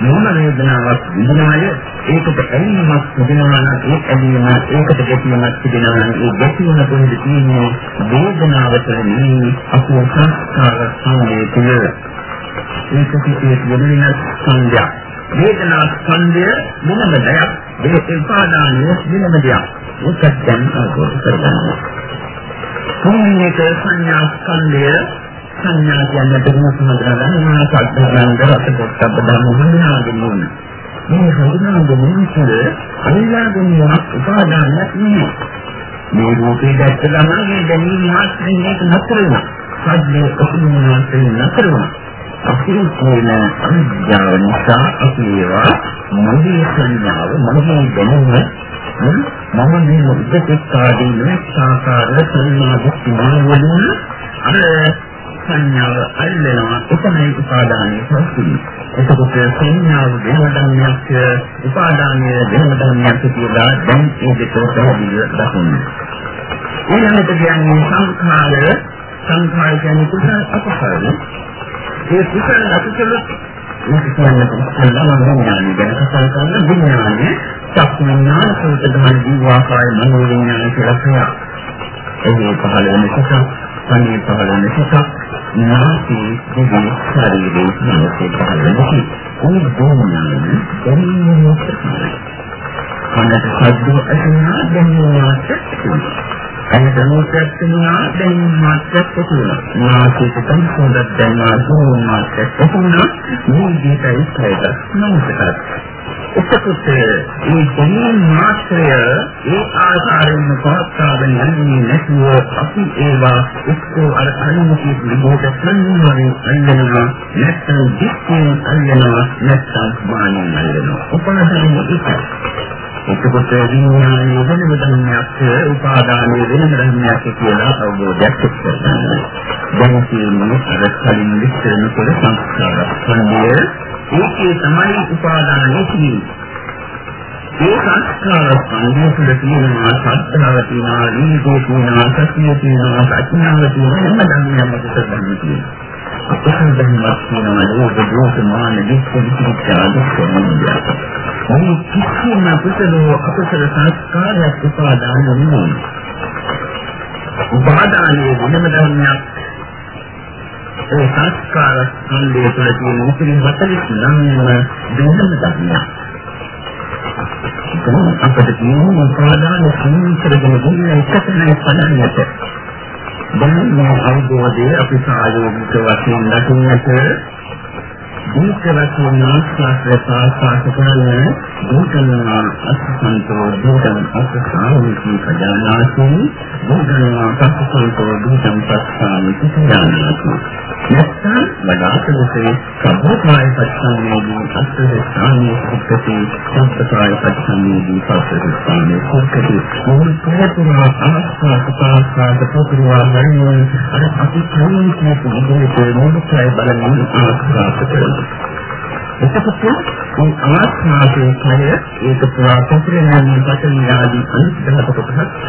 මොන වේදනාවක් විඳිනාය ඒකට ඇලීමක් තිබෙනවා නම් ඒ ඇලීම ඒකට ගැටීමක් තිබෙනවා නම් ඒ ගැටීම කොහෙද තියෙන්නේ වේදනාවට නෙමෙයි අපේ සංස්කාර සංවේ තුළ ඒක පිටේ වෙනින සංඥා වේදනා ස්කන්ධය මොනම දෙයක්? මේ උපාදානය වෙනම දෙයක්? ඒකත් දැන් අවබෝධ කරගන්න. තුන්වෙනි සංඥා ස්කන්ධය සංඥා කියන්නේ දෙන්න සම්බන්ධ කරගන්න සත්‍යයන් දරත පොට්ටබ්බ ධර්ම හඳුනාගෙන ඕන. මේ හඳුනාගෙන ඉන්නේ අනිලාගෙන් යන උපාදානයක් නෙමෙයි. මේ රූපේ දැක්ක ගමන් මේ දැනීම මාත්‍රෙන් මේක නතර වෙනවා. සද්දේ ඔකුණු මාත්‍රෙන් නතර වෙනවා. අපි කියන අවිද්‍යාව නිසා අපි ඒවා මොහේ සංඥාව මොහේ දැනුම මම මේ මුද්දෙක් ආදී නැස්කාකාර සංඥා දුක්ඛ වලින් අර සංඥාව අල්ලනවා එතනයි උපාදානය ප්‍රශ්නේ. එතකොට සංඥාව දෙවදන්නයක් උපාදානය දෙවදන්නයක් කියලා දැන් ඒ දෙක පැහැදිලිව දකින්න. ඊළඟට කියන්නේ සංඛාර සංඛාර කියන්නේ කුසල අකුසල. ඒ කුසල අකුසල මේක කියන්නේ කොහොමද විඥානය ගැන කතා කරන විඥානය චක්ඥාන සෝත ධර්ම ජීවාකාය මනෝ විඥාන කියලා කියනවා. ඒ පහළ වෙන කොට සංයේ පහළ වෙන කොට නාසී දිවි ශරීරේ මනසේ පහළ වෙන කොට උද්දෝමනය දැනීමක් තමයි. කනට සද්ද ඇසෙනවා දැනීමක් තමයි. අනිත් මොහොතක් තුනා දැන් මාත්‍යක් තුනා නාසික සංසෝධයක් දැනනවා දුමාත්‍යක් තුනා මේ දීපයි කයද නමුත් එතකොට මේ දැනීම මාත්‍රය ඒ ආකාරයෙන්ම පවත්වාගෙන යන්නේ නැතුව අපි ඒවා එක්කෝ අර අනුමතිය විදිහට සංවරයෙන් අල්ලනවා. නැත්නම් දික්කෙන් අල්ලනවා. නැත්නම් මානෙන් අල්ලනවා. උපනතන එකයි එතකොට විඥානයේ වෙනම ධර්මයක් උපාදානයේ වෙනම ධර්මයක් කියලා අවබෝධයක් කරගන්නවා. දැන් කියන්නේ අර කලින් විස්තර කළ සංස්කාර සංය ඒකේ තමයි උපාදානයේ තියෙන්නේ. ඒ සංස්කාර සංය තුළ තියෙනවා සත්‍යව තියෙනවා නීතිය තියෙනවා සත්‍ය තියෙනවා ප්‍රඥාව තියෙනවා හැම ධර්මයක්ම කොටගෙන තියෙනවා. අපසන් ධර්මයක් තියෙනවා ලෝක දෝෂ මාන දික්ක විචිත්‍ර ආදී කොහොමද? මේ කිසිම කුසල අකුසල සංස්කාරයක් උපාදාන නෙමෙයි. උපාදානයේ වෙනම ධර්මයක් ඒ සංස්කාර ස්කන්ධය තුළ තියෙන උපරිම 49ම වෙනම ධර්මයක්. අපිට තියෙන උපාදාන සංකරගෙන ඉන්න එකතැනයි පදන්නට. දැන් මේ අවබෝධය අපි සායෝගික වශයෙන් දකින්නට දීක වශයෙන් ආස්වාද ප්‍රාසාස කරන දුකනා අසසන්තෝ දුකං අසසාමිති පජානාති දුකනා අසසන්තෝ දුකං පස්සාමිති පජානාති නැත්නම් වඩාතලසේ සම්පූර්ණයි පස්සාමේදී අස්සසාමී සුක්කති සම්පතායි පස්සාමේදී පස්සසාමී සුක්කති මොන ප්‍රේතුනා ආස්වාද ප්‍රාසාස පුරුවා ගන්නේ අර අපි කලින් කියපු විදිහට මොනකයි බලන්නේ ආස්වාද කරනවා එතකොට මේ ආත්මාවේ කය ඒක පුරා පොතරෙන පතන ආදී අනිත් දහක කොටසක්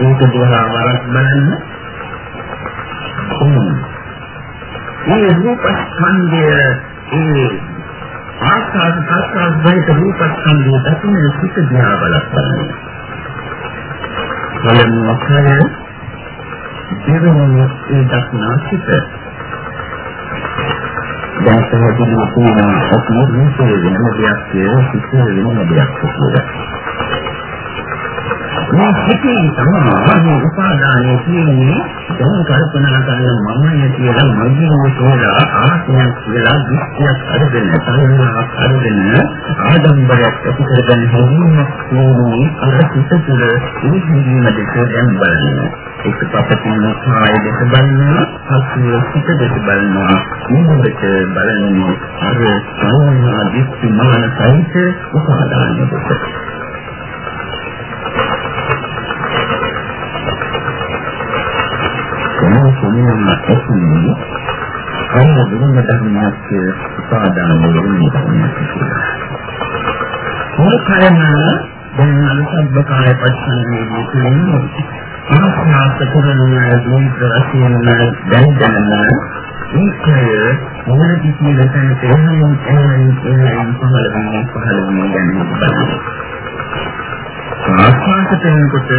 ඒක දිහා වරක් බලන්න මේ රූප ස්කන්ධය ඒ ආස්වාද ප්‍රසආස වේත රූප ස්කන්ධය දකින්න සිත දිහා බලන්න බලන්න මොකද දෙවන ඒ දක්නා සිත දැන් පැහැදිලිව තියෙනවා අපි රූපේ වෙනම දෙයක් කියලා සිතේ වෙනම දෙයක් කියලා. මේ සිතේ තමයි උපාදානයේ තියෙන්නේ දැන් කල්පනා කරන මමයි කියලා මගේ කියලා ආත්මයක් කියලා දෘෂ්ටියක් අරගෙන තනියමක් අරගෙන ආඩම්බරයක් ඇති කරගෙන හැදීමක් නෙවෙයි අර සිත තුළ ඉහිදීම දෙක දැන් බලන්න. ඒක පපතින කාය දෙක බලනවා, හසුර සිත දෙක බලනවා. මේකට බලන්නේ අර සංඥා දිට්ඨි මාන සහිත උපාදාන දෙක. මේ සම්මත ඇතිනේ අන්න දුන්න ධර්මයක් උපාදාන වෙන්නේ කියලා. මොකක්ද දැන් අනුසබ්බ කාය පස්සනදී කියන්නේ ආස්නාස කරන දීර්ඝ වශයෙන් දැන් දැනන ඒකය මොනදි කියන තැනට එන්නේ එන්නේ එන්නේ පහළ වෙන පහළ වෙන ගැන බලන්න. ආස්වාද කරනකොට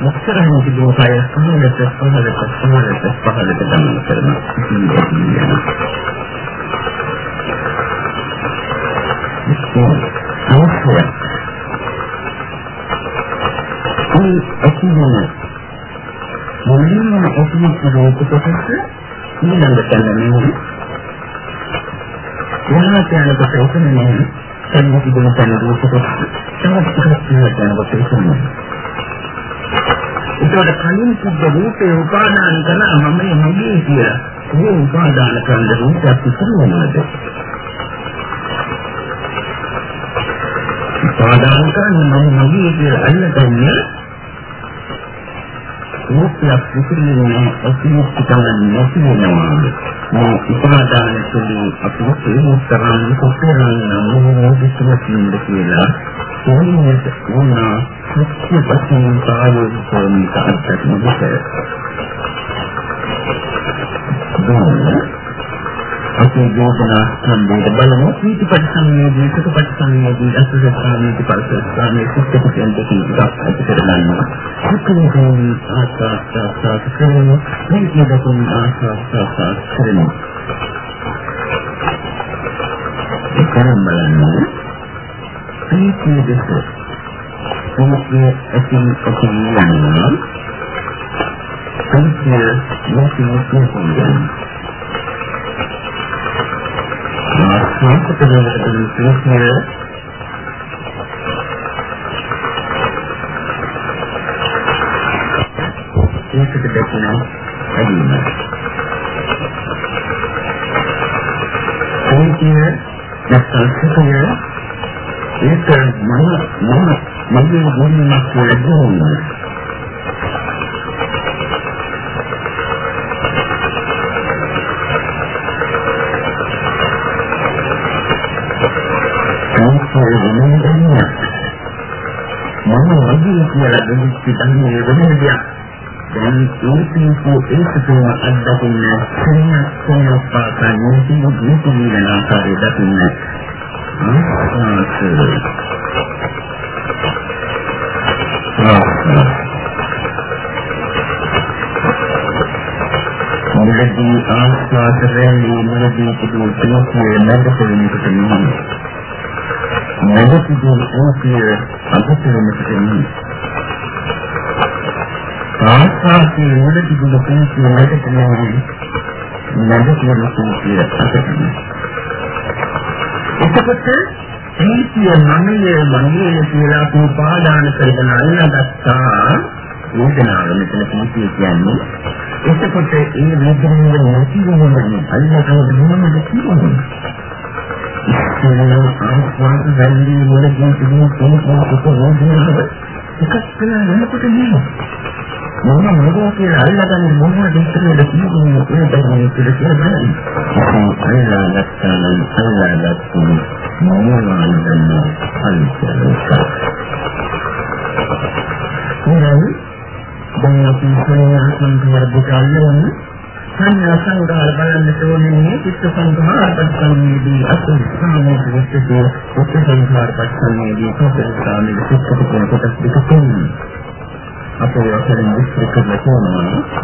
මුක්තරහින් තිබුණු කය සමලට සමලට සමලට පහළට ගමන් කරනවා. අවශ්‍යයි. මේ අකිනන මුලින්ම ඔපින් කරේ කොටස ඊළඟට යන්නේ. ඊළඟට යනකොට ඔතන සම්මුති ගුණ තන රූපක තවත් ටිකක් කියනවා යනකොට ඉන්නේ. ඒකට කලින් සුද්ධ රූපේ උපාදාන කරලා මම මගේ කියලා. ඒ උපාදාන කරන රූපයක් ඉතුරු වෙනවද? උපාදාන කරන්නේ මම මගේ කියලා අල්ලගන්නේ රූපයක් ඉතිරි වෙන අසීමිත කරන්නේ නැති වෙනවා. මේ උපාදාන තුළින් අපිට තේරුම් ගන්න කොතරම් මොනවද කිසිම කියලා ඕනෙත් වුණා සත්‍ය වශයෙන් පාවොත් කොහොමද අත්දැකීමද අපි යෝජනා සම්බන්ධ බලමු. සීතිපත් සංයෝගී සුඛපත් සංයෝගී අසුසාමීති පරිසස්සාමී සුඛපතෙන් දෙකක් ඇති කරගන්නවා. සුඛයෙන් ආසාසාස කරනවා. මේ දෙකම ආසාසාස කරනවා ඒකම බලන්න සීතිය දෙක සුඛයේ ඇතින් ඇතින් යනවා. සීතිය නැති නැති යනවා. සංකතනකට විශ්ලේෂණය ඒකට දැක්කම ඇදීම. ඒකේ නැත්නම් සුඛය ඒක මම මම මගේ මොනවාක් කියලා දුන්නා. කියලා දෙවිත් හිතන්නේ වෙන දෙයක්. දැන් ඒකේ ඒකතම අත්දකින්න සෙන්න සෙන්නපාතන් නිසි නිසි වෙන ආකාරය දකින්න. මුලදී ආස්වාදයෙන් මුලදී තිබුණු තේසිය නැද කෙනෙකුට නෙමෙයි. නැද තිබුණු තේසිය අගතවෙන්නට නෙමෙයි. ආස්වාදයේ මුල තිබුණු තේසිය නැද කෙනෙකුට නැද කියන තේසිය අගතවෙන්න. එතකොට තේසිය මනයේ මනයේ කියලා උපාදාන කරගෙන අල්ලගත්තා වේදනාව මෙතන තේසිය කියන්නේ එතකොට ඒ වේදනාව නැති වෙනවා අල්ලගන්න මොනවද කියන්නේ ඉස්සෙල්ලා ආස්වාද වැල්ලි වලදී තිබුණු තේමාව කොහොමද එකක් කියලා වෙනකොට නේ මොන මොකෝ කියලා අල්ලගන්න මොනවද ඉස්සෙල්ලා කියන්නේ? ඒ දැනෙන්නේ කියලා කියන්නේ අල්ලා ගත්තාම අල්ලා ගත්තුම මොනවාද දන්නේ අල්ලා දැන් අපි සංඥා සංකාර දෙක අල්ලන්නේ සංඥා සංකාර බලන්න ඕනේ චිත්ත සංකාර පස්සන්නේදී අසුන් සාමෝධ විශ්ේ චිත්ත සංකාර පස්සන්නේදී කොටසාමි චිත්ත කොටස් දෙක තුන අපේ වශයෙන් විස්තර කරනවා